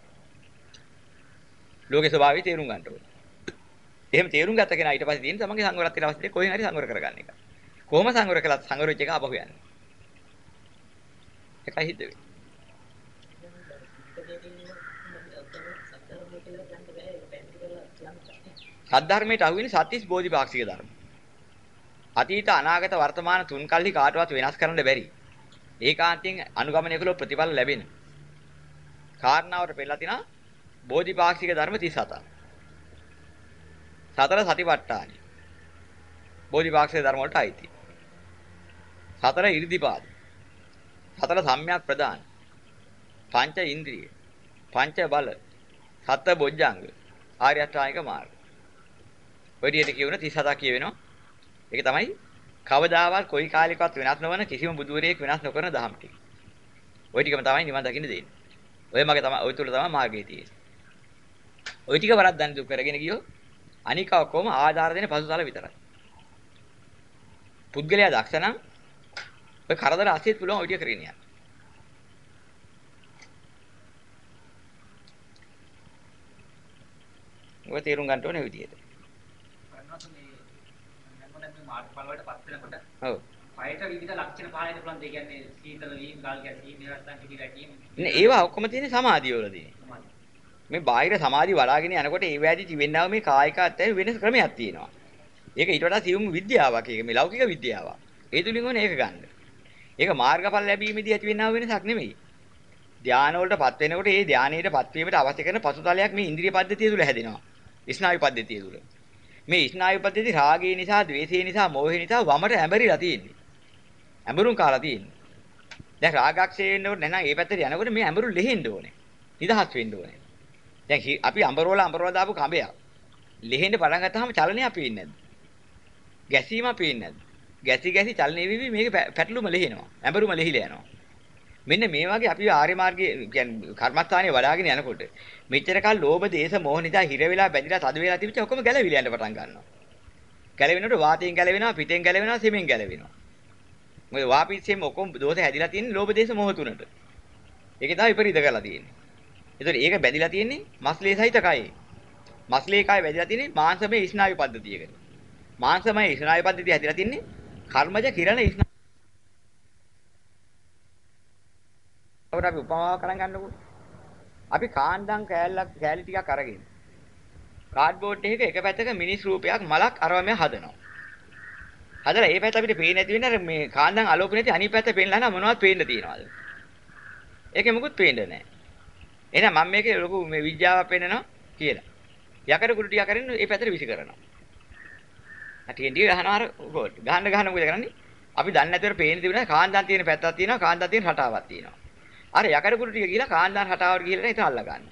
ලෝකේ ස්වභාවය තේරුම් ගන්න ඕනේ. එහෙම තේරුම් ගත්ත කෙනා ඊට පස්සේ තියෙන තමන්ගේ සංවරත් තියෙන අවස්ථේ කොහෙන් හරි සංවර කරගන්න එක. කොහොම සංවර කළත් සංවර වෙච්ච එක ආපහු යන්නේ. එකයි හිත වෙන්නේ. සද්ධර්මයට අහුවෙන්නේ සත්‍තිස් බෝධිපාක්ෂික ධර්ම. අතීත අනාගත වර්තමාන තුන් කල්හි කාටවත් වෙනස් කරන්න බැරි. ඒකාන්තයෙන් අනුගමනය කළොත් ප්‍රතිඵල ලැබෙන. කාරණාවට පෙළලා තිනා බෝධිපාක්ෂික ධර්ම 37ක්. සතර සතිපට්ඨාන. බෝධිපාක්ෂික ධර්ම වලට අයිති. සතර ඉරිදිපාද. සතර සම්‍යක් ප්‍රදාන. පංච ඉන්ද්‍රිය. පංච බල. සත බොජ්ජංග. ආර්ය අෂ්ටාංගික මාර්ග. ඔය විදිහට කියවන 37ක් කියවෙනවා. ඒක තමයි කවදාවත් කොයි කාලයකවත් වෙනස් නොවන කිසිම බුදුවරයෙක් වෙනස් නොකරන දහම් ටික. ওই ටිකම තමයි නිවන් දකින්න දෙන්නේ. ඔය මගේ තමයි ওই තුල තමයි මාර්ගය තියෙන්නේ. ওই ටික වරද්දන් දුක් කරගෙන ගියෝ අනික ඔක්කොම ආධාර දෙන පසුතල විතරයි. පුද්ගලයා දක්ෂ නම් ඔය කරදර අසෙත් පුළුවන් ඔය ටික කරගෙන යන්න. ඔය තේරුම් ගන්න ඕනේ විදිහට. ඔව්. පයට විවිධ ලක්ෂණ වෙන්න පුළුවන්. ඒ කියන්නේ සීතල වීම, ගල් ගැසීම, නිරස්තන් කිරි රැකීම. නේ ඒවා ඔක්කොම තියෙන්නේ සමාධිය වලදී. මේ බාහිර සමාධි වඩාගෙන යනකොට ඒ වැඩි තිබෙන්නව මේ කායික අත්‍යය වෙනස් ක්‍රමයක් තියෙනවා. ඒක ඊට වඩා සියුම් විද්‍යාවක්. ඒක මේ ලෞකික විද්‍යාවක්. ඒ තුලින් ඕනේ ඒක ගන්න. ඒක මාර්ගඵල ලැබීමේදී ඇති වෙනව වෙනසක් නෙමෙයි. ධානය වලටපත් වෙනකොට ඒ ධානයටපත් වීමට අවශ්‍ය කරන පසුතලයක් මේ ඉන්ද්‍රිය පද්ධතිය තුල හැදෙනවා. ස්නායු පද්ධතිය තුල. මේ ස්නායු පද්ධතිය රාගය නිසා, ද්වේෂය නිසා, මෝහය නිසා වමට ඇඹරිලා තියෙන්නේ. ඇඹරුම් කාලා තියෙන්නේ. දැන් රාගක්ෂය වෙන්න ඕනේ නැත්නම් ඒ පැත්තට යනකොට මේ ඇඹරු ලෙහෙන්න ඕනේ. නිදහස් වෙන්න ඕනේ. දැන් අපි අඹරවල අඹරවල දාපු කඹයක්. ලෙහෙන්න පටන් ගත්තාම චලනයක් පේන්නේ නැද්ද? ගැසීමක් පේන්නේ නැද්ද? ගැසි ගැසි චලනය වෙවි මේක පැටලුම ලෙහෙනවා. ඇඹරුම ලෙහිලා යනවා. මෙන්න මේ වගේ අපි ආර්ය මාර්ගයේ කියන්නේ කර්මස්ථානයේ වඩාගෙන යනකොට මෙච්චර කල් ලෝභ දේශ මොහ නිසා හිර වෙලා බැඳිලා තද වෙලා තිබිච්ච ඔක්කොම ගැලවිලා යන්න පටන් ගන්නවා. ගැලවෙනකොට වාතයෙන් ගැලවෙනවා, පිටෙන් ගැලවෙනවා, සෙමෙන් ගැලවෙනවා. මොකද වාපිස්සෙම ඔක්කොම දෝෂ හැදිලා තියෙන්නේ ලෝභ දේශ මොහ තුනට. ඒක තමයි විපරීත කරලා තියෙන්නේ. ඒතකොට ඒක බැඳිලා තියෙන්නේ මස්ලේ සහිත කයේ. මස්ලේ කය බැඳිලා තියෙන්නේ මාංශමය ස්නායු පද්ධතියකට. මාංශමය ස්නායු පද්ධතිය හැදිලා තියෙන්නේ කර්මජ කිරණ ස්නායු. අපිට අපි උපමාවක් කරන් ගන්නකො. අපි කාන්දම් කෑල්ලක් කෑලි ටිකක් අරගෙන කාඩ්බෝඩ් එකක එක පැත්තක මිනිස් රූපයක් මලක් අරවම හදනවා. හදලා ඒ පැත්ත අපිට පේන්නේ නැති වෙන මේ කාන්දම් අලෝප නැති අනිත් පැත්ත පේන්නලා නම් මොනවද පේන්න තියනවාද? ඒකේ මොකුත් පේන්නේ නැහැ. එහෙනම් මම මේකේ ලොකු මේ විද්‍යාවක් පෙන්නනවා කියලා. යකඩ කුඩු ටිකක් අරින්න ඒ පැත්තට විසි කරනවා. ටිකෙන් ටික ගහනවා අර ගෝල්. ගහන්න ගහන්න මොකද කරන්නේ? අපි දන්නේ නැතිවර පේන්නේ තිබුණා කාන්දම් තියෙන පැත්තක් තියෙනවා කාන්දම් තියෙන රටාවක් තියෙනවා. අර යකඩ කුඩු ටික ගිහලා කාන්දම් රටාවට ගිහලා ඉතින් අල්ල ගන්න.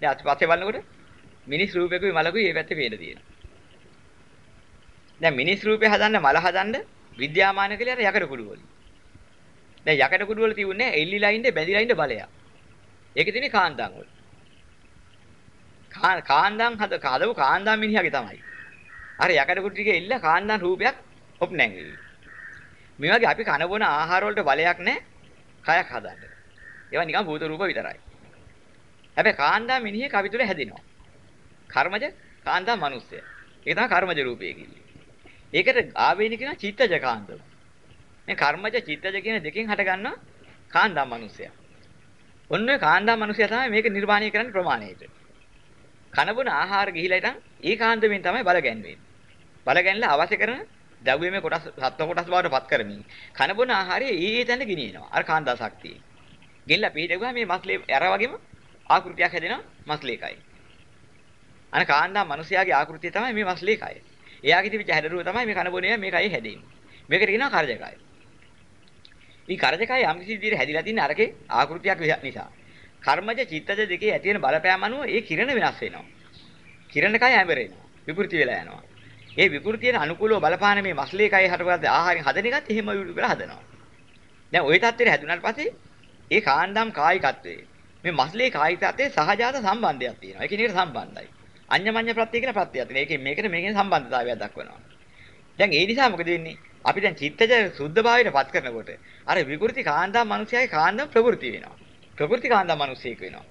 දැන් අත්පස්සේ බලනකොට මිනිස් රූපයකුයි මලකුයි මේ පැත්තේ පේන්න තියෙනවා. දැන් මිනිස් රූපේ හදන්න මල හදන්න විද්‍යාමාන කියලා අර යකඩ කුඩු වලින්. දැන් යකඩ කුඩු වල තියුනේ එල්ලිලා ඉන්නේ බැඳිලා ඉන්නේ බලයක්. ඒකේ තියෙන්නේ කාන්දම් වල. කාන්දම් හද කදව කාන්දම් මිනිහාගේ තමයි. අර යකඩ කුඩු ටිකේ එල්ල කාන්දම් රූපයක් ඔප් නැංගිවි. මේ වගේ අපි කන බොන ආහාර වලට බලයක් නැහැ. කයක් හදන්න. ඒවා නිකන් භූත රූප විතරයි. හැබැයි කාන්දම් මිනිහේ කවි තුල හැදෙනවා. කර්මජ කාන්දම් මිනිස්සය. ඒක තමයි කර්මජ රූපය කියන්නේ. ඒකට ආවේනික කියන චිත්තජ කාන්දම. මේ කර්මජ චිත්තජ කියන දෙකෙන් හට ගන්නවා කාන්දම් මිනිස්සයා. ඔන්න ඔය කාන්දම් මිනිස්සයා තමයි මේක නිර්මාණය කරන්න ප්‍රමාණයට. කනබුන ආහාර ගිහිලා ඉතින් ඒ කාන්දමෙන් තමයි බල ගැන්වෙන්නේ. බල ගැන්ලා අවශ්‍ය කරන දවුවේ කොටස් සත්ව කොටස් බවට පත් කරමින් කනබුන ආහාරයේ ඒ ඒ තැන ගෙනියනවා. අර කාන්දා ශක්තිය. ගෙල්ල පිටගුවා මේ මස්ලේ අර වගේම ආකෘතියක් හැදෙනවා මස්ලේකයි. අන කාන්දා මිනිසයාගේ ආකෘතිය තමයි මේ මස්ලේකය. එයාගේ තිබිච්ච හැඩරුව තමයි මේ කනබොනේ මේ කය හැදෙන්නේ. මේකට කියනවා කර්ජකය. මේ කර්ජකය යම් කිසි විදිහට හැදිලා තින්නේ අරකේ ආකෘතියක් නිසා. කර්මජ චිත්තජ දෙකේ ඇති වෙන බලපෑම අනුව ඒ කිරණ වෙනස් වෙනවා. කිරණ කය හැඹරෙනවා. විපෘති වෙලා යනවා. ඒ විකෘතියට අනුකූලව බලපාන මේ මස්ලේකය හටගත්ත ආහාරින් හදන එකත් එහෙම විකෘති කරලා හදනවා. දැන් ওই தත්ත්වෙට හැදුනාට පස්සේ ඒ කාන්දම් කායිකත්වයේ මේ මස්ලේ කායිකත්වයේ සහජාත සම්බන්ධයක් තියෙනවා. ඒකිනෙකට සම්බන්ධයි. අඤ්ඤමඤ්ඤ ප්‍රත්‍ය කියලා ප්‍රත්‍යක් තියෙනවා. ඒකෙන් මේකට මේකෙන් සම්බන්ධතාවයක් දක්වනවා. දැන් ඒ නිසා මොකද වෙන්නේ? අපි දැන් චිත්තජ සුද්ධභාවයට පත් කරනකොට අර විකෘති කාන්දම් මිනිසයාගේ කාන්දම් ප්‍රවෘත්ති වෙනවා. ප්‍රකෘති කාන්දම් මිනිසෙක් වෙනවා.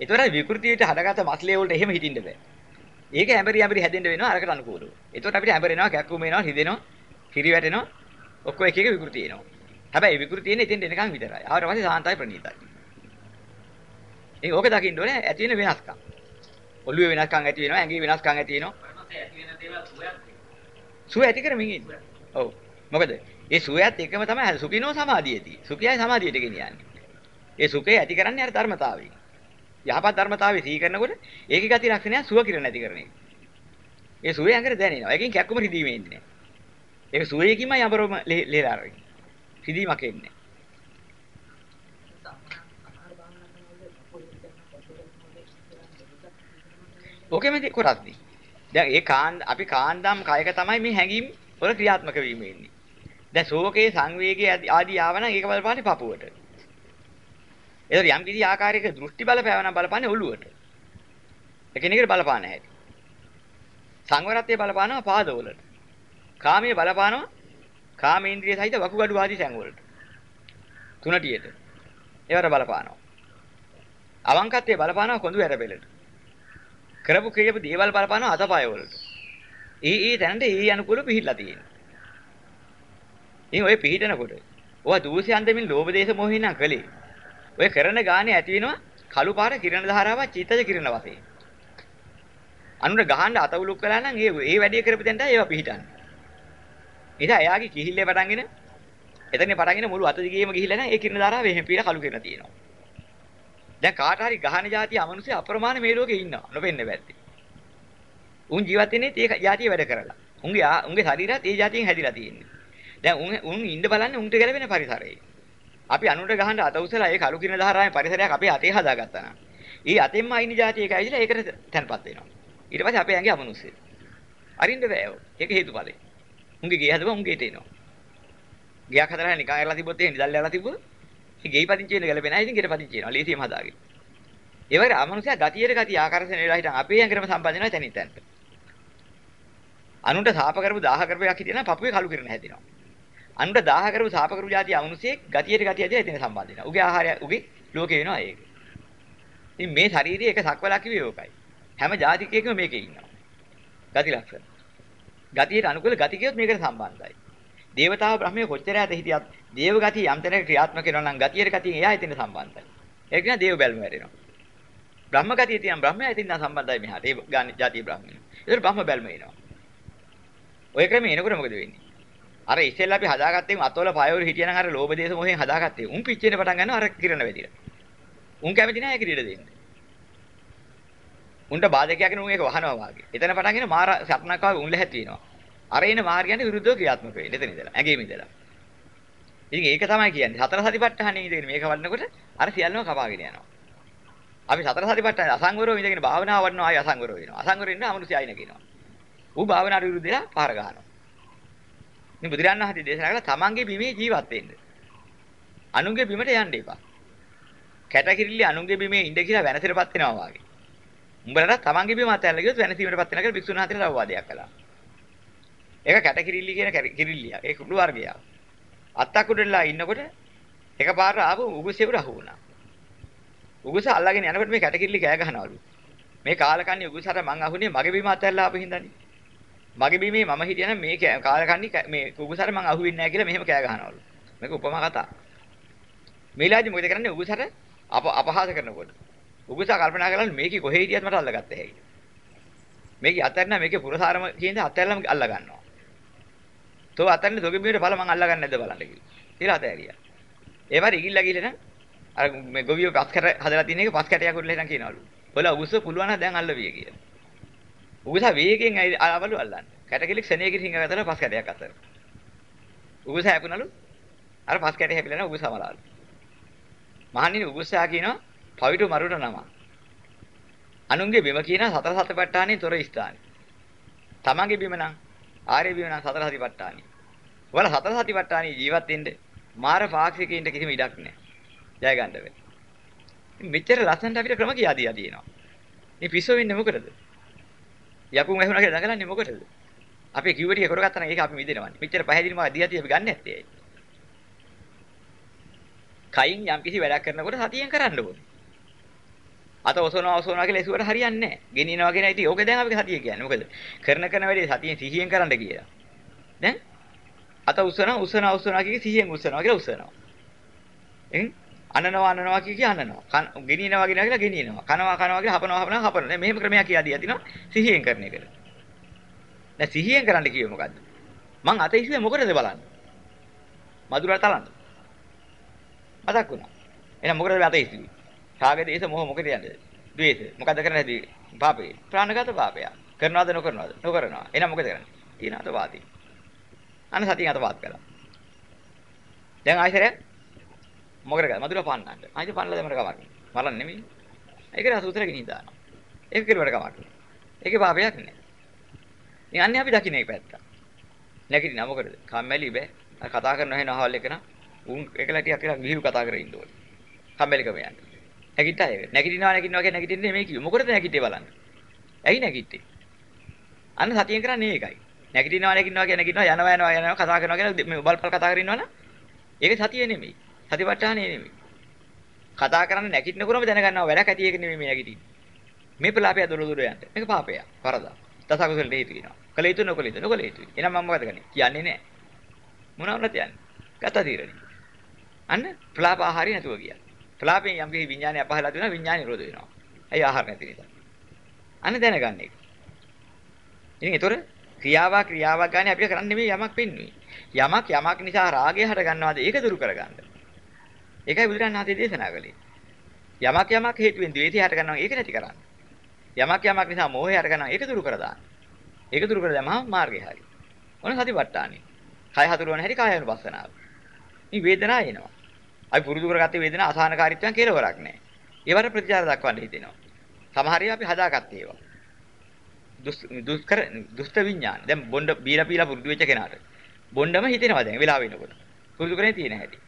ඒතර විකෘතියට හදගත මස්ලේ වලට එහෙම හිටින්න බෑ. ඒක හැඹරි හැඹරි හැදෙන්න වෙනවා අරකට අනුකූලව. ඒතකොට අපිට හැඹරෙනවා, කැක්කුම වෙනවා, හිදෙනවා, කිරි වැටෙනවා. ඔක්කොම එක එක විකෘති එනවා. හැබැයි විකෘති එන්නේ එතෙන් එනකන් විතරයි. ආවට පස්සේ සාන්තයි ප්‍රණීතයි. ඒක ඕක දකින්න ඕනේ ඇති වෙන වෙනස්කම්. ඔළුවේ වෙනස්කම් ඇති වෙනවා, ඇඟේ වෙනස්කම් ඇති වෙනවා. සුව ඇති කරමින් ඉන්න. ඔව්. මොකද? ඒ සුවයත් එකම තමයි සුඛිනෝ සමාධියදී. සුඛයයි සමාධියට ගෙනියන්නේ. ඒ සුඛය ඇති කරන්නේ අර ධර්මතාවයෙන්. යහපත් ධර්මතාවය සිහි කරනකොට ඒකේ ගති ලක්ෂණය සුව කිරණ ඇති කරන එක. ඒ සුවය ඇඟට දැනෙනවා. ඒකෙන් කැක්කුම රිදීමේ ඉන්නේ. ඒක සුවයකින්මයි යඹරම ලේලා අරගෙන. රිදීමක් එන්නේ. ඔකෙම කොටස්දී. දැන් ඒ කාන්ද අපි කාන්දම් කයක තමයි මේ හැඟීම් වල ක්‍රියාත්මක වීම ඉන්නේ. දැන් ශෝකේ සංවේගයේ ආදී ආවනම් ඒක බලපාන්නේ පපුවට. ඒතර යම් කිසි ආකාරයක දෘෂ්ටි බලපෑවනම් බලපාන්නේ ඔළුවට. එකිනෙකට බලපාන හැටි. සංවරත්වයේ බලපානවා පාදවලට. කාමයේ බලපානවා කාමේන්ද්‍රිය සහිත වකුගඩු ආදී තැන් වලට. තුනටියට. ඒවට බලපානවා. අවංකත්වයේ බලපානවා කොඳු ඇරපෙලට. කරපු කියපු දේවල් බලපානවා අතපය වලට. ඒ ඒ තැනට ඒ අනුකූල පිහිట్లా තියෙනවා. ඉතින් ඔය පිහිටනකොට ඔය දූෂ්‍ය අන්දමින් ලෝභ දේශ මොහිනා කලේ. ඔය කරන ගානේ ඇති වෙනවා කළු පාර කිරණ ධාරාවක් චිත්තජ කිරණ වශයෙන්. අනුර ගහන්න අත උලුක් කළා නම් ඒ ඒ වැඩේ කරපු දෙන්නට ඒවා පිහිටන්නේ. එදා එයාගේ කිහිල්ලේ පටන්ගෙන එතනේ පටන්ගෙන මුළු අත දිගේම ගිහිල්ලා නැහැ ඒ කිරණ ධාරාව එහෙම පීර කළු කරලා තියෙනවා. දැන් කාට හරි ගහන જાතිය අමනුෂ්‍ය අප්‍රමාණ මේ ලෝකේ ඉන්නවා. නොපෙන්නේ පැත්තේ. උන් ජීවත් වෙන්නේ ඒ જાතිය වැඩ කරලා. උන්ගේ උන්ගේ ශරීරات ඒ જાතියෙන් හැදිලා තියෙන්නේ. දැන් උන් උන් ඉන්න බලන්නේ උන්ට ගැලපෙන පරිසරයේ. අපි අනුර ගහන අත උසලා ඒ කළු කිරණ ධාරාවේ පරිසරයක් අපේ අතේ හදාගත්තා නම්. ඊ අතෙන්ම අයින જાතිය එකයිදලා ඒකට තැන්පත් වෙනවා. ඊට පස්සේ අපේ ඇඟේ අමනුෂ්‍යය. අරින්න බෑ ඒක හේතුඵලයි. උන්ගේ ගේ හදපුවා උන්ගේට එනවා. ගියක් හදලා නිකන් ඇරලා තිබ්බොත් එහෙම නිදල් ඇරලා තිබ්බොත් ඒ ගෙයි පදිංචි වෙන ගැලපෙන්නේ නැහැ. ඉතින් ගෙට පදිංචි වෙනවා. ලීසියම හදාගෙන. ඒ වගේ අමනුෂයා ගතියට ගතිය ආකර්ෂණය වෙලා හිටන් අපේ ඇඟටම සම්බන්ධ වෙනවා තැනින් තැනට. අනුන්ට සාප කරපු 1000 කරපයක් හිටියනම් පපුවේ කළු කිරණ හැදෙනවා. අනුන්ට 1000 කරපු සාප කරපු જાතිය අමනුෂයෙක් ගතියට ගතිය ඇදලා එතන සම්බන්ධ වෙනවා. උගේ ආහාරය උගේ ලෝකේ වෙනවා ඒක. ඉතින් මේ ශාරීරිය එක සක්වලා කිව්වේ ඕකයි. හැම જાතිකයකම මේකේ ඉන්නවා. ගති ලක්ෂණ. ගතියට අනුකූල ගති කියොත් මේකට සම්බන්ධයි. දේවතාව බ්‍රහ්මයේ කොච්චර ඈත හිටියත් දේව ගතිය යම් තැනක ක්‍රියාත්මක වෙනවා නම් ගතියට ගතියෙන් එයා එතන සම්බන්ධයි. ඒක නේ දේව බැල්ම වැරෙනවා. බ්‍රහ්ම ගතිය තියන් බ්‍රහ්මයා එතින් සම්බන්ධයි මෙහාට. ඒ ගාන જાතිය බ්‍රහ්මයා. ඒතර බ්‍රහ්ම බැල්ම එනවා. ඔය ක්‍රමේ එනකොට මොකද වෙන්නේ? අර ඉස්සෙල්ලා අපි හදාගත්තේ අතවල පයවර හිටියනම් අර ලෝභ දේශ මොහෙන් හදාගත්තේ. උන් පිච්චෙන්න පටන් ගන්නවා අර කිරණ වැඩිලා. උන් කැමති නැහැ කිරීට දෙන්න. උන්ට බාධකයක් නේ උන් ඒක වහනවා වාගේ. එතන පටන් ගෙන මාර සප්නක් ආවේ උන් ලැහැත් වෙනවා. අර එන මාර්ගයන්ට විරුද්ධව ක්‍රියාත්මක වෙන්නේ එතන ඉඳලා. ඇඟේම ඉඳලා. ඉතින් ඒක තමයි කියන්නේ. සතර සතිපට්ඨානෙ ඉඳගෙන මේක වඩනකොට අර සියල්ලම කපාගෙන යනවා. අපි සතර සතිපට්ඨාන අසංවරව ඉඳගෙන භාවනාව වඩනවා ආය අසංවරව වෙනවා. අසංවර ඉන්න අමනුෂ්‍ය ආයින කියනවා. ඌ භාවනාවට විරුද්ධව පාර ගන්නවා. ඉතින් බුදුරජාණන් වහන්සේ දේශනා කළා තමන්ගේ බිමේ ජීවත් වෙන්න. අනුන්ගේ බිමට යන්න එපා. කැටකිරිලි අනුන්ගේ බිමේ ඉඳ කියලා වෙනසටපත් වෙනවා වාගේ. උඹලට තමන්ගේ බිම අතහැරලා ගියොත් වෙනසීමටපත් වෙනවා කියලා භික්ෂුන් වහන්සේලා අවවාදයක් කළා. ඒක කැටකිරිලි කියන කිරිල්ලිය. ඒ කුඩු වර්ගයක්. අත්තක් උඩලා ඉන්නකොට එකපාරට ආපු උගුසෙකුට අහු වුණා. උගුස අල්ලගෙන යනකොට මේ කැටකිරිලි කෑ ගහනවලු. මේ කාලකන්ණි උගුසට මං අහුනේ මගේ බිම අතහැරලා ආපු හින්දානේ. මගේ බිමේ මම හිටියනම් මේ කාලකන්ණි මේ උගුසට මං අහුවෙන්නේ නැහැ කියලා මෙහෙම කෑ ගහනවලු. මේක උපමා කතා. මේලාදි මොකද කරන්නේ උගුසට අප අපහාස කරනකොට. උගුස කල්පනා කරලා මේකේ කොහේ හිටියත් මට අල්ලගත්ත හැකියි. මේකේ අතහැරනා මේකේ පුරසාරම කියන දේ අතහැරලාම අල්ල ගන්නවා. තෝ අතන්නේ තෝගේ බිමේ බල මං අල්ලගන්නේ නැද්ද බලන්න කියලා. කියලා අතහැරියා. ඒ වගේ ඉගිල්ලා ගිහලා නම් අර මේ ගොවියෝ පස් කැට හදලා තියෙන එක පස් කැටයක් උඩලා ඉඳන් කියනවලු. ඔල උගුස පුළුවන් නම් දැන් අල්ලවිය කියලා. උගුස වේගෙන් ආවලු අල්ලන්න. කැටකිලි ක්ෂණයකින් හිඟගතලා පස් කැටයක් අතර. උගුස හැපුණලු. අර පස් කැටේ හැපිලා නම් උගුස මලාලු. මහන්නේ උගුස්සා කියනවා පවිතු මරුට නම. අනුන්ගේ බිම කියන සතර සතිපට්ඨානේ තොර ස්ථානේ. තමන්ගේ බිම නම් ආර්ය බිම නම් සතර සතිපට්ඨානේ. වල සතර සතිපට්ඨානේ ජීවත් වෙන්න මාර පාක්ෂිකයින්ට කිසිම ඉඩක් නැහැ. ජය ගන්න වෙයි. මෙච්චර ලස්සනට අපිට ක්‍රම කියා දීලා තියෙනවා. මේ පිස්සු වෙන්නේ මොකටද? යකුන් ඇහුණා කියලා දඟලන්නේ මොකටද? අපි කිව්ව ටික කරගත්තා නම් ඒක අපි මිදෙනවනේ. මෙච්චර පැහැදිලිම දිහාතිය අපි ගන්න නැත්තේ ඇයි? කයින් යම් කිසි වැඩක් කරනකොට සතියෙන් කරන්න ඕනේ. අත ඔසවනවා ඔසවනවා කියලා ඒසුවට හරියන්නේ නැහැ. ගෙනියනවා කියන ඉතින් ඕක දැන් අපි සතිය කියන්නේ. මොකද කරන කරන වැඩේ සතියෙන් සිහියෙන් කරන්න කියලා. දැන් අත උස්සනවා උස්සනවා උස්සනවා කිය සිහියෙන් උස්සනවා කියලා උස්සනවා. එන් අනනවා අනනවා කිය කිය අනනවා. ගෙනියනවා ගෙනියනවා කියලා ගෙනියනවා. කනවා කනවා කියලා හපනවා හපනවා හපනවා. මෙහෙම ක්‍රමයක් කියා දියා තිනවා සිහියෙන් කරන එකට. දැන් සිහියෙන් කරන්න කිව්වේ මොකද්ද? මං අත ඉස්සුවේ මොකටද බලන්න? මధుරට තලන්න. මතක් වුණා. එහෙනම් මොකටද අත ඉස්සුවේ? රාග දේශ මොහ මොකද යන්නේ? ද්වේෂ. මොකද කරන්නේ හැදී? පාපේ. ප්‍රාණගත පාපය. කරනවද නොකරනවද? නොකරනවා. එහෙනම් මොකද කරන්නේ? තියන අත වාති. අන්න සතියෙන් අත වාත් කළා. දැන් ආයෙත් මොකද කරන්නේ? මధుර පන්නන්න. ආයෙත් පන්නලා දෙමර කමක්. මරන්න නෙමෙයි. ඒක නේ සූත්‍රෙ ගිනින් දානවා. ඒක කෙරුවට කමක් නෑ. ඒකේ පාපයක් නෑ. ඉතින් අන්නේ අපි දකින්න මේ පැත්ත. නැගිටිනා මොකද? කම්මැලි බෑ. කතා කරන හැන අහවල් එක නා උන් එකලා ටිකක් කියලා ගිහිව කතා කරගෙන ඉන්න ඕනේ. කම්මැලිකම යන්න. නැගිට්ටා ඒක. නැගිටිනවා නැගිටිනවා කියන නැගිටින්නේ මේ කිව්ව. මොකටද නැගිට්ටේ බලන්න. ඇයි නැගිට්ටේ? අන්න සතියෙන් කරන්නේ ඒකයි. නැගිටිනවා නැගිටිනවා කියන නැගිටිනවා යනවා යනවා යනවා කතා කරනවා කියලා මේ බල්පල් කතා කරගෙන ඉන්නවනම් ඒක සතිය නෙමෙයි. සතිපට්ඨානෙ නෙමෙයි. කතා කරන්නේ නැගිටිනකොටම දැනගන්නවා වැඩක් ඇති එක නෙමෙයි මේ නැගිටින්නේ. මේ ප්‍රලාපය දුර දුර යන්න. මේක පාපයක්. වරදක්. තසකුසල හේතු වෙනවා. කල යුතු නොකල යුතු නොකල යුතුයි. එහෙනම් මම මොකද කරන්නේ? කියන්නේ නැහැ. මොනවද කියන්නේ? ගත තීරණේ. අන්න ප්‍රලාප ආහාරය නැතුව ගියා. ප්‍රලාපයෙන් යම් කිසි විඥානය අපහලා තියෙනවා විඥානය නිරෝධ වෙනවා. ඇයි ආහාර නැති නිසා. අන්න දැනගන්න එක. ඉතින් ඒතොර ක්‍රියාවක් ක්‍රියාවක් ගන්න අපිට කරන්න නෙමෙයි යමක් වෙන්නේ. යමක් යමක් නිසා රාගය හට ගන්නවාද ඒක දුරු කරගන්න. ඒකයි බුදුරණන් ආදී දේශනා කළේ. යමක් යමක් හේතුවෙන් ද්වේෂය හට ගන්නවා ඒක නැති කරන්න. යමක් යමක් නිසා මෝහය හට ගන්නවා ඒක දුරු කර දාන්න. ඒක දුරු කර දැමහම මාර්ගය හරි. ඔන්න සතිපට්ඨානෙ. කය හතුරුවන හැටි කායानुපස්සනාව. මේ වේදනාව එනවා. අපි පුරුදු කරගත්තේ වේදනාව අසහනකාරීත්වයන් කෙලවරක් නැහැ. ඒවට ප්‍රතිචාර දක්වන්න හිතෙනවා. සමහර ඒවා අපි හදාගත්තේ ඒවා. දුෂ්කර දුෂ්ට විඥාන. දැන් බොණ්ඩ බීලා පීලා පුරුදු වෙච්ච කෙනාට බොණ්ඩම හිතෙනවා දැන් වෙලාව වෙනකොට. පුරුදු කරගෙන තියෙන හැටි.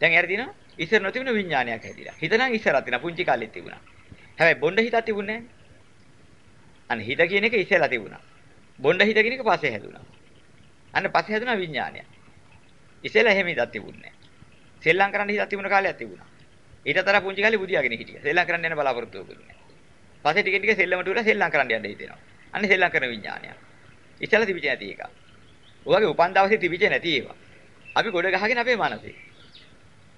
දැන් යාර තියෙනවා ඉස්සර නොතිබුණ විඥානයක් හැදිලා. හිත නම් ඉස්සරත් තිබුණා. පුංචි කාලෙත් තිබුණා. හැබැයි බොණ්ඩ හිතක් තිබුණේ නැහැ. අන්න හිත කියන එක ඉස්සෙල්ලා තිබුණා. බොණ්ඩ හිත කියන එක පස්සේ හැදුනා. අන්න පස්සේ හැදුනා විඥානය. ඉස්සෙල්ලා එහෙම හිතක් තිබුණේ නැහැ. සෙල්ලම් කරන්න හිතක් තිබුණ කාලයක් තිබුණා. ඊටතර පුංචි කාලේ බුදියාගෙන හිටියා. සෙල්ලම් කරන්න යන බලාපොරොත්තු වෙන්නේ. පස්සේ ටික ටික සෙල්ලමට උලා සෙල්ලම් කරන්න යන්න හිතෙනවා. අන්න සෙල්ලම් කරන විඥානය. ඉස්සෙල්ලා තිබිච්ච නැති එක. ඔයගේ උපන් දවසේ තිබිච්ච නැති ඒවා. අපි ගොඩ ගහගෙන අපේ මනසේ.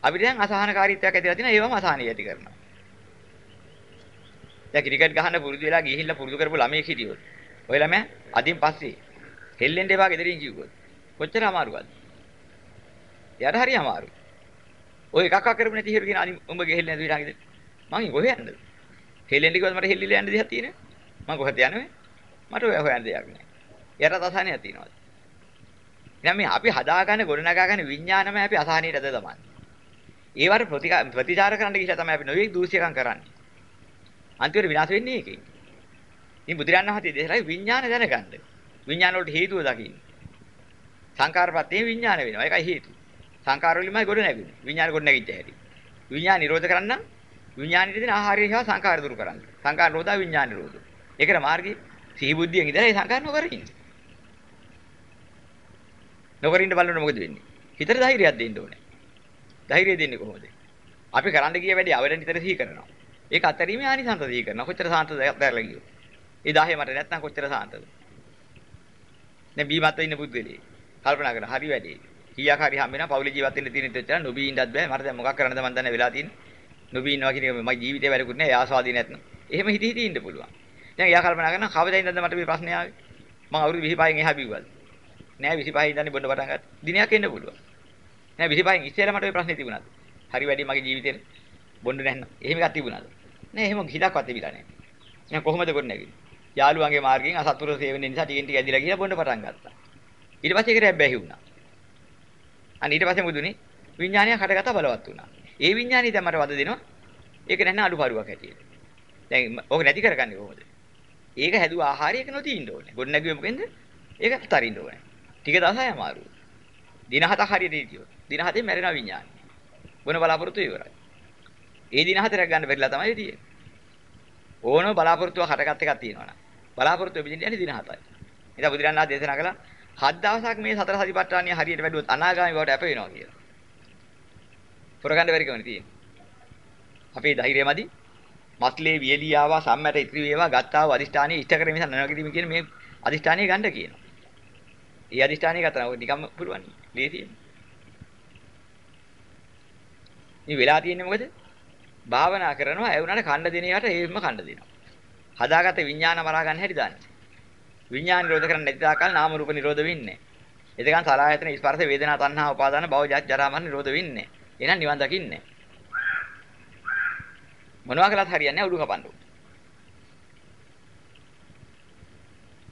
අපිට දැන් අසහනකාරීත්වයක් ඇතිලා තියෙනවා ඒවම අසහනිය ඇති කරනවා. දැන් ක්‍රිකට් ගහන්න පුරුදු වෙලා ගිහිල්ලා පුරුදු කරපු ළමයෙක් හිටියොත් ඔය ළමයා අදින් පස්සේ හෙල්ලෙන්න එපා ගෙදරින් කිව්වොත් කොච්චර අමාරුවක්ද? එයාට හරි අමාරුයි. ඔය එකක් අක් කරපු නැති හිරු කියන අනි උඹ ගෙහෙල්ල නැති විලාගෙද? මං කොහෙ යන්නද? හෙල්ලෙන්න කිව්වොත් මට හෙල්ලිලා යන්න දෙයක් තියෙන්නේ. මං කොහෙද යන්නේ? මට ඔය හොයන්න දෙයක් නෑ. එයාට අසහනයක් තියෙනවද? එහෙනම් මේ අපි හදාගන්න ගොඩනගාගන්න විඥානමයි අපි අසහනියට අද දමන්නේ. ඒවට ප්‍රතිචාර කරන්න ගිහිල්ලා තමයි අපි නොවේ දූෂ්‍යකම් කරන්නේ. අන්තිමට විනාශ වෙන්නේ ඒකෙන්. ඉතින් බුදුරණන් වහන්සේ දේශනා විඥාන දැනගන්න. විඥාන වලට හේතුව දකින්න. සංකාරපත්තේ විඥාන වෙනවා. ඒකයි හේතුව. සංකාර වලින්මයි ගොඩ නැගුණේ. විඥාන ගොඩ නැගිච්ච හැටි. විඥාන නිරෝධ කරන්න විඥානෙට දෙන ආහාරය හා සංකාර දුරු කරන්න. සංකාර නිරෝධා විඥාන නිරෝධ. ඒකට මාර්ගය සිහි බුද්ධියෙන් ඉඳලා ඒ සංකාර නොකර ඉන්න. නොකර ඉන්න බලන්න මොකද වෙන්නේ? හිතට ධෛර්යයක් දෙන්න ඕනේ. ධෛර්යය දෙන්නේ කොහොමද? අපි කරන්න ගිය වැඩි අවරෙන් විතර සිහි කරනවා. ඒක අතරීමේ ආනිසංස සිහි කරනවා. කොච්චර සාන්තද දැරලා ගියෝ. ඒ 10 මට නැත්නම් කොච්චර සාන්තද? දැන් බීමත් ඉන්න පුද්ගලයෙක් කල්පනා කරන හරි වැඩි. කීයක් හරි හම්බ වෙනවා පෞලි ජීවත් වෙන්න තියෙන දෙච්චා නොබී ඉන්නත් බෑ. මට දැන් මොකක් කරන්නද මන් දන්නේ වෙලා තියෙන්නේ. නොබී ඉන්නවා කියන එක මගේ ජීවිතේ වැඩකුත් නෑ. ආස්වාදී නැත්නම්. එහෙම හිතී හිතී ඉන්න පුළුවන්. දැන් එයා කල්පනා කරනවා කවදා ඉඳන්ද මට මේ ප්‍රශ්නේ ආවේ? මම අවුරුදු 25න් එහා බිව්වද? නෑ 25 ඉඳන් බොන්න පටන් ගත්තා. දිනයක් එන්න පුළුවන්. නෑ 25න් ඉස්සෙල්ලා මට ওই ප්‍රශ්නේ තිබුණාද? හරි වැඩි මගේ ජීවිතේට බොන්න නැත්නම්. එහෙම එකක් තිබුණාද? නෑ එහෙම හිතක්වත් තිබිලා නෑ. දැන් කොහොමද ගොඩ නැගින්නේ? යාළුවන්ගේ මාර්ගයෙන් අසත්පුරුෂ සේවනයේ නිසා ටිකෙන් ටික ඇදිලා ගිහලා බොන්න පටන් ගත්තා. ඊට පස්සේ ඒකට හැබැයි වුණා. අන්න ඊට පස්සේ මුදුනේ විඥානය හටගත බලවත් වුණා. ඒ විඥානය දැන් මට වද දෙනවා. ඒක නැත්නම් අඩුපාඩුවක් හැටියට. දැන් ඕක නැති කරගන්නේ කොහොමද? ඒක හැදුව ආහාරයක නොතියින්න ඕනේ. ගොඩ නැගුවේ මොකෙන්ද? ඒක අතරින්න ඕනේ. ටික දවසයි අමාරුයි. දින හතක් හරියට හිටියොත්. දින හතේ මැරෙනවා විඥානය. බොන බලාපොරොත්තු ඉවරයි. ඒ දින හතරක් ගන්න බැරිලා තමයි තියෙන්නේ. ඕනම බලාපොරොත්තුවක් හටගත් එකක් තියෙනවා නම්. බලාපොරොත්තු වෙමින් යන්නේ දින හතයි. ඉතින් බුදුරණාහි දේශනා කළා හත් දවසක් මේ සතර සතිපට්ඨානිය හරියට වැඩුවොත් අනාගාමී බවට අප වෙනවා කියලා. පුරගන්න බැරි කමනේ තියෙන්නේ. අපේ ධෛර්යමදි මස්ලේ වියලී ආවා සම්මැට ඉතිරි වේවා ගත්තා වූ අදිෂ්ඨානිය ඉෂ්ට කරගෙන ඉන්න නැවගීම කියන මේ අදිෂ්ඨානිය ගන්න කියනවා. ඒ අදිෂ්ඨානිය ගත්තා ඔය නිකම්ම පුළුවන්. ලේසියි. මේ වෙලා තියෙන්නේ මොකද? භාවනා කරනවා ඒ වුණාට කණ්ඩ දින යට ඒෙම කණ්ඩ දෙනවා. හදාගත්ත විඥාන මරා ගන්න හැටි දාන්නේ. විඥාන නිරෝධ කරන්න නැති තාකල් නාම රූප නිරෝධ වෙන්නේ. එතකන් සලආයතන ස්පර්ශ වේදනා තණ්හා උපාදාන භව ජාත් ජරා මරණ නිරෝධ වෙන්නේ. එහෙනම් නිවන් දකින්නේ. මොනවා කළත් හරියන්නේ නැහැ උඩු කපන්න.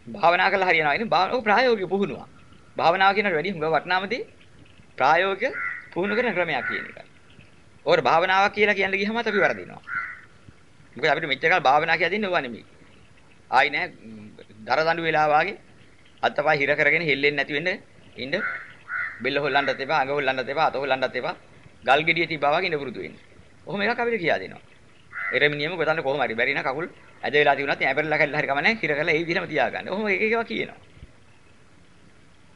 භාවනා කළා හරියනවා කියන්නේ භාවනාව ප්‍රායෝගික පුහුණුවක්. භාවනාව කියනට වැඩිය හුඟ වටිනාමදී ප්‍රායෝගික පුහුණු කරන ක්‍රමයක් කියන එකයි. ඕර භාවනාවක් කියලා කියන්න ගියම අපි වරදිනවා. මොකද අපිට මෙච්චර කාල භාවනා කියලා දෙන්නේ ඕවා නෙමෙයි. ආයි නෑ දර දඬු වෙලා වාගේ අත්පා හිර කරගෙන හෙල්ලෙන්නේ නැති වෙන්න ඉන්න බෙල්ල හොල්ලන්නත් එපා අඟ හොල්ලන්නත් එපා අත හොල්ලන්නත් එපා ගල් ගෙඩිය තිබ්බා වගේ ඉන්න පුරුදු වෙන්න. ඔහොම එකක් අපිට කියා දෙනවා. එරමිනියම ගොතන්න කොහොම හරි බැරි නා කකුල් ඇද වෙලා තිබුණත් ඇපරලා කල්ලා හරි කමන්නේ හිර කරලා ඒ විදිහම තියාගන්න. ඔහොම එක එකවා කියනවා.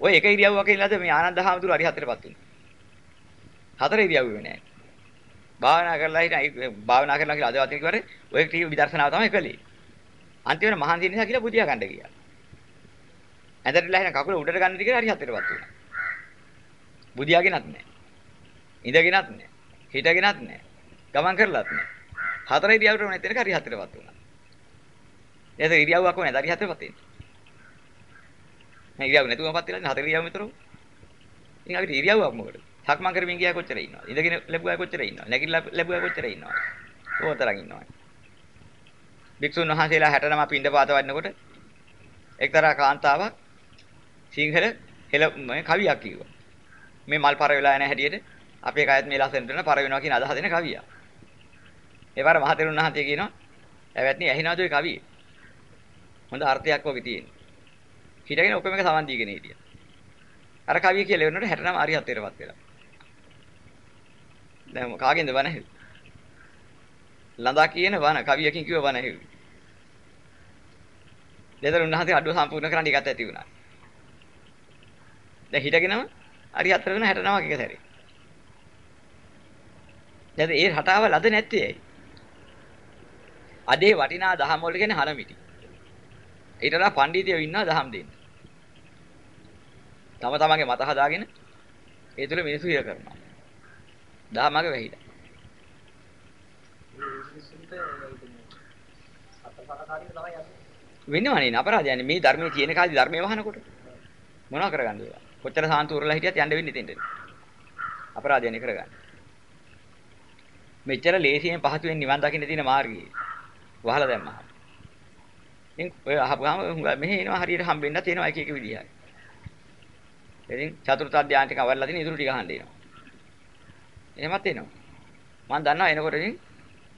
ඔය එක ඉරියව්වක ඉන්නද මේ ආනන්ද හාමුදුරුවෝ හරි හතරපත් උනේ. හතර ඉරියව්වේ නෑ. භාවනා කරලා හිටියා භාවනා කරලා කියලා අද වතින් කිව්වරේ ඔය ටික විදර්ශනාව තමයි කළේ. අන්තිමට මහන්සි නිසා කියලා බුදියා ගන්න ගියා. ඇඳටලා හින කකුල උඩට ගන්න ටික හරි හතරපත් වුණා. බුදියාගෙනත් නෑ. ඉඳගෙනත් නෑ. හිටගෙනත් නෑ. ගමන් කරලත් නෑ. හතර ඉරියව්වට නැති වෙනක හරි හතරපත් වුණා. එයාට ඉරියව්වක් ඕනේ හරි හතරපත් වෙන්නේ. මම ඉරියව් නැතුවමපත් වෙලා හතර ඉරියව් විතර. ඉතින් අපිට ඉරියව්වක් මොකටද? සක්මන් කරමින් ගියා කොච්චර ඉන්නවද? ඉඳගෙන ලැබුවා කොච්චර ඉන්නවද? නැගිටලා ලැබුවා කොච්චර ඉන්නවද? ඕතරම් ඉන්නවා. භික්ෂුන් වහන්සේලා 69 පින්ඩ පාත වඩනකොට එක්තරා කාන්තාවක් සිංහල හෙල කවියක් කිව්වා. මේ මල් පර වෙලා යන හැටියට අපේ කයත් මේ ලස්සනට වෙන පර වෙනවා කියන අදහස දෙන කවියක්. ඒ වර මහතෙරුන් වහන්සේ කියනවා "ඇවැත්නි ඇහිනවද ඔය කවිය?" හොඳ අර්ථයක් වගේ තියෙනවා. හිටගෙන ඔක්කොම එක සමන් දීගෙන හිටියා. අර කවිය කියලා වෙනකොට 69 අරිහත් වෙරපත් වෙලා. දැන් කාගෙන්ද වන ඇහුවේ? ළඳා කියන වන කවියකින් කිව්ව වන ඇහුවේ. දෙතර උන්වහන්සේ අඩුව සම්පූර්ණ කරන්න ඉගත ඇති වුණා. දැන් හිටගෙනම හරි හතර වෙන 69ක එක සැරේ. දැන් ඒ රටාව ලද නැත්තේ ඇයි? අදේ වටිනා දහම් වල කියන්නේ හනමිටි. ඊටලා පඬිතියෝ ඉන්නවා දහම් දෙන්න. තම තමන්ගේ මත හදාගෙන ඒ තුල මිනිසු ඉර කරනවා. දහමගේ වැහිලා. අතපරකාරිය තමයි යන්නේ. වෙනවනේ නේ අපරාධයනේ මේ ධර්මයේ තියෙන කාලේ ධර්මයේ වහනකොට මොනවා කරගන්නද ඒවා? කොච්චර සාන්තුරලා හිටියත් යන්න වෙන්නේ තෙන්ට අපරාධයනේ කරගන්න. මෙච්චර ලේසියෙන් පහසුවෙන් නිවන් දකින්න තියෙන මාර්ගය. වහලා දැම්මා ඉතින් ඔය අහපුවාම මෙහෙ එනවා හරියට හම්බෙන්නත් එනවා එක එක විදිහයි ඉතින් චතුර්ථ ධානය ටික අවරලා තියෙන ඉතුරු ටික අහන්න එනවා. එහෙමත් එනවා. මම දන්නවා එනකොට ඉතින්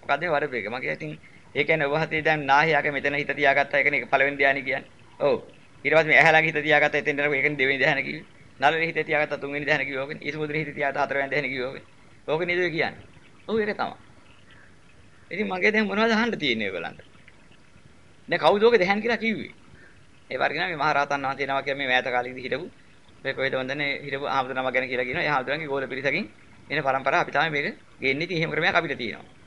මොකද මේ වරපේක? මගේ ඉතින් ඒ කියන්නේ ඔබ හතේ දැන් නාහියාගේ මෙතන හිත තියාගත්තා එකනේ පළවෙනි ධානය කියන්නේ. ඔව්. ඊට පස්සේ මේ ඇහැලගේ හිත තියාගත්තා එතෙන් යනකොට ඒකනේ දෙවෙනි ධානය කිව්වේ. නළලේ හිත තියාගත්තා තුන්වෙනි ධානය කිව්වේ ඕකනේ. ඊසමුද්‍රේ හිත තියාගත්තා හතරවෙනි ධානය කිව්වේ ඕකනේ. ඕක නේද ඔය කියන්නේ. ඔව් ඒක තමයි. ඉතින් මගේ දැන් මොනවද අහන්න තියෙන්නේ ඔයගලන්ට? දැන් කවුද ඕක දැහන් කියලා කිව්වේ? ඒ වර්ගන මේ මහරහතන් වහන්සේ නමක් කියන්නේ මේ මෑත කාලෙකදී හිටපු මේ කොහෙද වන්දනේ හිටපු ආහමතු නමක් ගැන කියලා කියනවා. ඒ ආහමතුන්ගේ ගෝල පිරිසකින් එන પરම්පරාව අපි තමයි මේක ගේන්නේ. ඉතින් එහෙම ක්‍රමයක් අපිට තියෙනවා.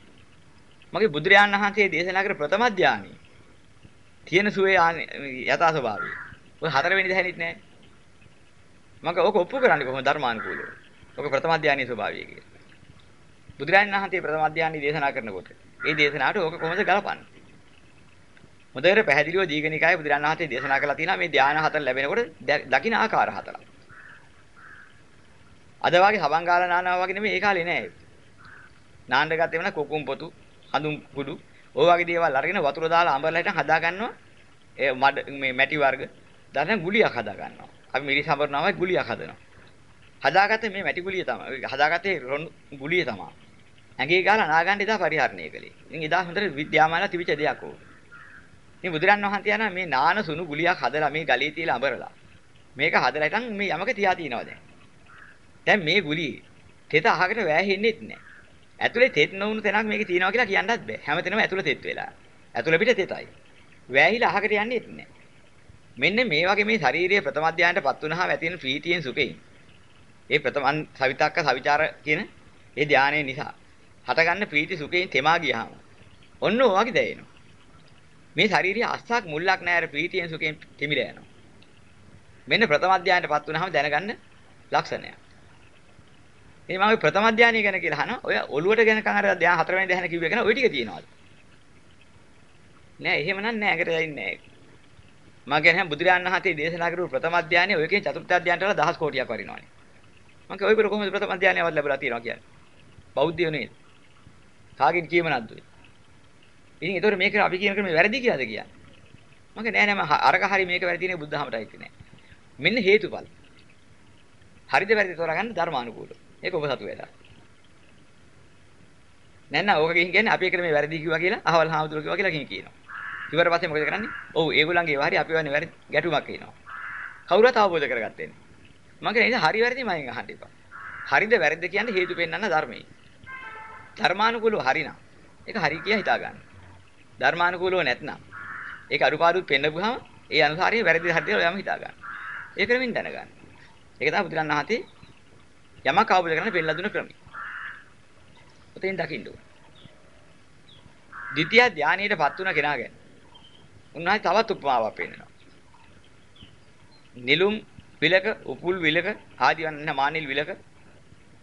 මගේ බුදුරජාණන් වහන්සේ දේශනා කර ප්‍රථම ධානයේ තියෙන සුවේ යථා ස්වභාවය. ඔය හතරවෙනි දැහැනිත් නෑ. මම ඔක ඔප්පු කරන්නේ කොහොමද ධර්මානුකූලව? ඔක ප්‍රථම ධානයේ ස්වභාවය කියලා. බුදුරජාණන් වහන්සේ ප්‍රථම ධානයේ දේශනා කරනකොට ඒ දේශනාවට ඕක කොහොමද ගලපන්නේ? හොඳට පැහැදිලිව දීඝනිකායේ බුදුරජාණන් වහන්සේ දේශනා කරලා තියෙනවා මේ ධාන හතර ලැබෙනකොට දකින්න ආකාර හතරක්. අද වාගේ සබන් ගාලා නානවා වගේ නෙමෙයි ඒ කාලේ නෑ. නාන්න ගත්තේ වෙන කොකුම් පොතු හඳුන් කුඩු. ඔය වගේ දේවල් අරගෙන වතුර දාලා අඹරලා හිටන් හදා ගන්නවා ඒ මඩ මේ මැටි වර්ග. දාලා ගුලියක් හදා ගන්නවා අපි මිරිස් අඹරනවා ගුලියක් හදනවා. හදාගත්තේ මේ මැටි ගුලිය තමයි. හදාගත්තේ රොන් ගුලිය තමයි. ඇඟේ ගාලා නාගන්න ඉදා පරිහරණය කළේ. ඉතින් ඉදා හොඳට විද්‍යාමානලා තිබිච්ච දෙයක් ඕක. ඉතින් බුදුරන් වහන්සේ යනවා මේ නාන සුණු ගුලියක් හදලා මේ ගලේ තියලා අඹරලා. මේක හදලා හිටන් මේ යමක තියා තිනවා දැන්. දැන් මේ ගුලියේ තෙත අහකට වැහෙන්නේ නැහැ ඇතුලේ තෙත් නොවුණු තැනක් මේකේ තියෙනවා කියලා කියන්නත් බෑ. හැමතැනම ඇතුලේ තෙත් වෙලා. ඇතුලේ පිට තෙතයි. වැහිලා අහකට යන්නේත් නෑ. මෙන්න මේ වගේ මේ ශාරීරිය ප්‍රථම අධ්‍යයනයටපත් වුණාම ඇති වෙන ප්‍රීතියෙන් සුඛයෙන්. ඒ ප්‍රථම සවිතක්ක සවිචාර කියන ඒ ධානයේ නිසා හටගන්න ප්‍රීති සුඛයෙන් තෙමා ගියාම ඔන්න ඔය වගේ දැනෙනවා. මේ ශාරීරිය අස්සක් මුල්ලක් නෑ අර ප්‍රීතියෙන් සුඛයෙන් තිමිලා යනවා. මෙන්න ප්‍රථම අධ්‍යයනයටපත් වුණාම දැනගන්න ලක්ෂණයක්. මේ මම ප්‍රථම ධානය ගැන කියලා අහනවා. ඔය ඔළුවට ගැනකන් අර ධාන හතරවෙනි ධානය කිව්වේ ගැන ওই ටික තියෙනවද? නෑ එහෙම නම් නෑ. ඒකට දෙන්නේ නෑ. මම කියන්නේ බුදුරජාණන් වහන්සේ දේශනා කරපු ප්‍රථම ධානය ඔය කියන චතුර්ථ ධානයට වඩා දහස් කෝටියක් වරිනවනේ. මම කිය ඔය කර කොහොමද ප්‍රථම ධානයවත් ලැබලා තියෙනවා කියන්නේ? බෞද්ධයෝ නේද? කාගෙන් කියමනක්ද ඔය? ඉතින් ඒතකොට මේක අපි කියන ක්‍රමේ වැරදි කියලාද කියන්නේ? මම නෑ නෑ මම අරක හරි මේක වැරදි නේ බුද්ධහමටයි කියන්නේ. මෙන්න හේතුඵල. හරිද වැරදිද තෝරගන්න ධර්මානුකූලව. ඒක ඔබ සතු වෙලා. නැන්න ඕක ගිහින් කියන්නේ අපි එකට මේ වැරදි කිව්වා කියලා අහවල් හාමුදුරුවෝ කිව්වා කියලා ගිහින් කියනවා. ඉවර පස්සේ මොකද කරන්නේ? ඔව් ඒගොල්ලන්ගේ වාරි අපි වන්නේ වැරදි ගැටුමක් කියනවා. කවුරුත් අවබෝධ කරගත්තේ නැහැ. මම කියන්නේ හරි වැරදි මගෙන් අහන්න එපා. හරිද වැරදිද කියන්නේ හේතු පෙන්වන්න ධර්මයේ. ධර්මානුකූලව හරිනම් ඒක හරි කියලා හිතා ගන්න. ධර්මානුකූලව නැත්නම් ඒක අරුපාරුත් පෙන්නපුවාම ඒ අනුසාරයෙන් වැරදි හරිද ඔයාම හිතා ගන්න. ඒක ක්‍රමින් දැනගන්න. ඒක තමයි බුදුරණන් වහන්සේ යමක් අවබෝධ කරගන්න පෙන්නලා දුන ක්‍රමය. ඔතෙන් දකින්න ඕන. ද්විතිය ධානයටපත් වුණ කෙනා ගැන උන්වහන්සේ තවත් උපමාවක් පෙන්නනවා. නිලුම් විලක, උපුල් විලක, ආදී වන්න මානිල් විලක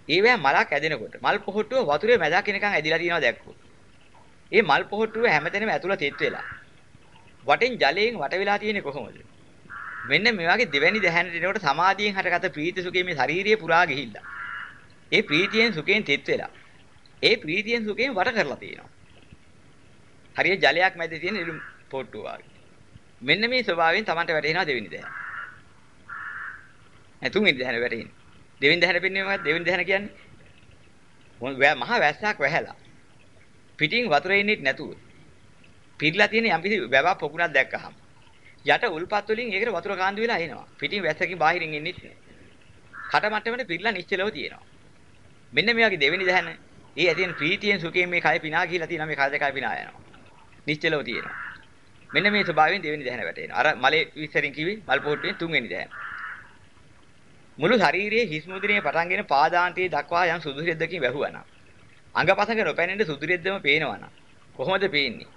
ඒවැ මලක් ඇදෙනකොට මල් පොහට්ටුව වතුරේ මැදක් එනකන් ඇදිලා තියෙනවා දැක්කොත්. ඒ මල් පොහට්ටුව හැමතැනම ඇතුළ තෙත් වෙලා. වටෙන් ජලයෙන් වට වෙලා තියෙන්නේ කොහොමද? මෙන්න මේ වගේ දෙවැනි දැහැනට එනකොට සමාධියෙන් හටගත ප්‍රීති සුඛේ මේ ශාරීරිය පුරා ගිහිල්ලා. ඒ ප්‍රීතියෙන් සුඛයෙන් තෙත් වෙලා. ඒ ප්‍රීතියෙන් සුඛයෙන් වට කරලා තියෙනවා. හරිය ජලයක් මැද තියෙන ඉලු පොට්ටුව වගේ. මෙන්න මේ ස්වභාවයෙන් Tamanට වැටෙනවා දෙවෙනි දැහැන. ඒ තුන්වෙනි දැහැන වැටෙන්නේ. දෙවෙනි දැහැන පින්නේ මොකක්ද? දෙවෙනි දැහැන කියන්නේ මහා වැස්සක් වැහැලා. පිටින් වතුරේ ඉන්නේ නැතුව. පිරලා තියෙන යම්කිසි වැවක් පොකුණක් දැක්කහම යට උල්පත් වලින් ඒකට වතුර කාන්දු වෙලා එනවා. පිටින් වැස්සකින් බාහිරින් එන්නේ නැහැ. කට මට්ටමට පිරලා නිශ්චලව තියෙනවා. මෙන්න මේ වගේ දෙවෙනි දහන ඒ ඇතින් ප්‍රීතියෙන් සුඛයෙන් මේ කය පිනා ගිහිලා තියෙනවා මේ කය දෙකයි පිනා යනවා. නිශ්චලව තියෙනවා. මෙන්න මේ ස්වභාවයෙන් දෙවෙනි දැහැන වැටෙනවා. අර මලේ විස්තරින් කිව්වේ මල් පොට්ටුවේ තුන්වෙනි දැහැන. මුළු ශරීරයේ හිස් මුදිනේ පටන්ගෙන පාදාන්තයේ දක්වා යම් සුදු රෙද්දකින් වැහුවනම් අංගපසක නොපැනෙන්න සුදු රෙද්දම පේනවනම් කොහොමද පේන්නේ?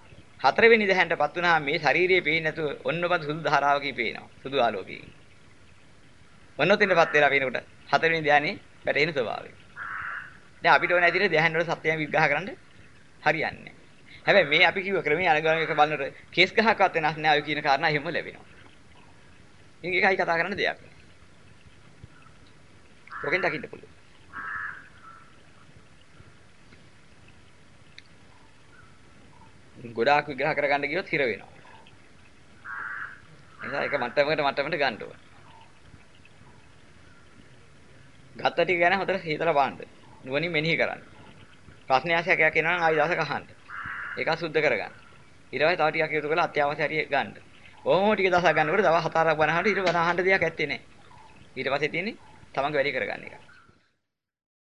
හතරවෙනි දැහැන්ටපත් වුණාම මේ ශරීරයේ පේන්නේ නැතුව ඔන්නපත් සුදු ධාරාවකින් පේනවා. සුදු ආලෝකයකින්. ඔන්නොතින්පත් වෙලා පේනකොට හතරවෙනි ධානයේ වැටෙන ස්වභාවය. දැන් අපිට ඕන ඇදිරේ ධ්‍යාන වල සත්‍යයන් විග්‍රහ කරන්න හරියන්නේ හැබැයි මේ අපි කිව්ව ක්‍රමයේ අනුගමනය බලනකොට කේස් ගහකවත් වෙනස් නෑ ඔය කියන කාරණා එහෙම ලැබෙනවා. ඉතින් ඒකයි කතා කරන්න දෙයක්. ඔකෙන් දකින්න පුළුවන්. ගොඩාක් විග්‍රහ කරගන්න ගියොත් හිර වෙනවා. නිසා ඒක මට්ටමකට මට්ටමකට ගන්න ඕන. ගත්ත ටික ගැන හොඳට හිතලා බලන්න. නුවණින් මෙනෙහි කරන්න. ප්‍රශ්න ආශයක් එනවා නම් ආයි දවසක අහන්න. ඒක සුද්ධ කරගන්න. ඊට පස්සේ තව ටිකක් එකතු කරලා අත්‍යවශ්‍ය හරිය ගන්න. ඕම ටික දවසක් ගන්නකොට දවස් හතරක් බනහට ඊට බන අහන්න දෙයක් ඇත්තේ නැහැ. ඊට පස්සේ තියෙන්නේ තමන්ගේ වැඩි කරගන්න එක.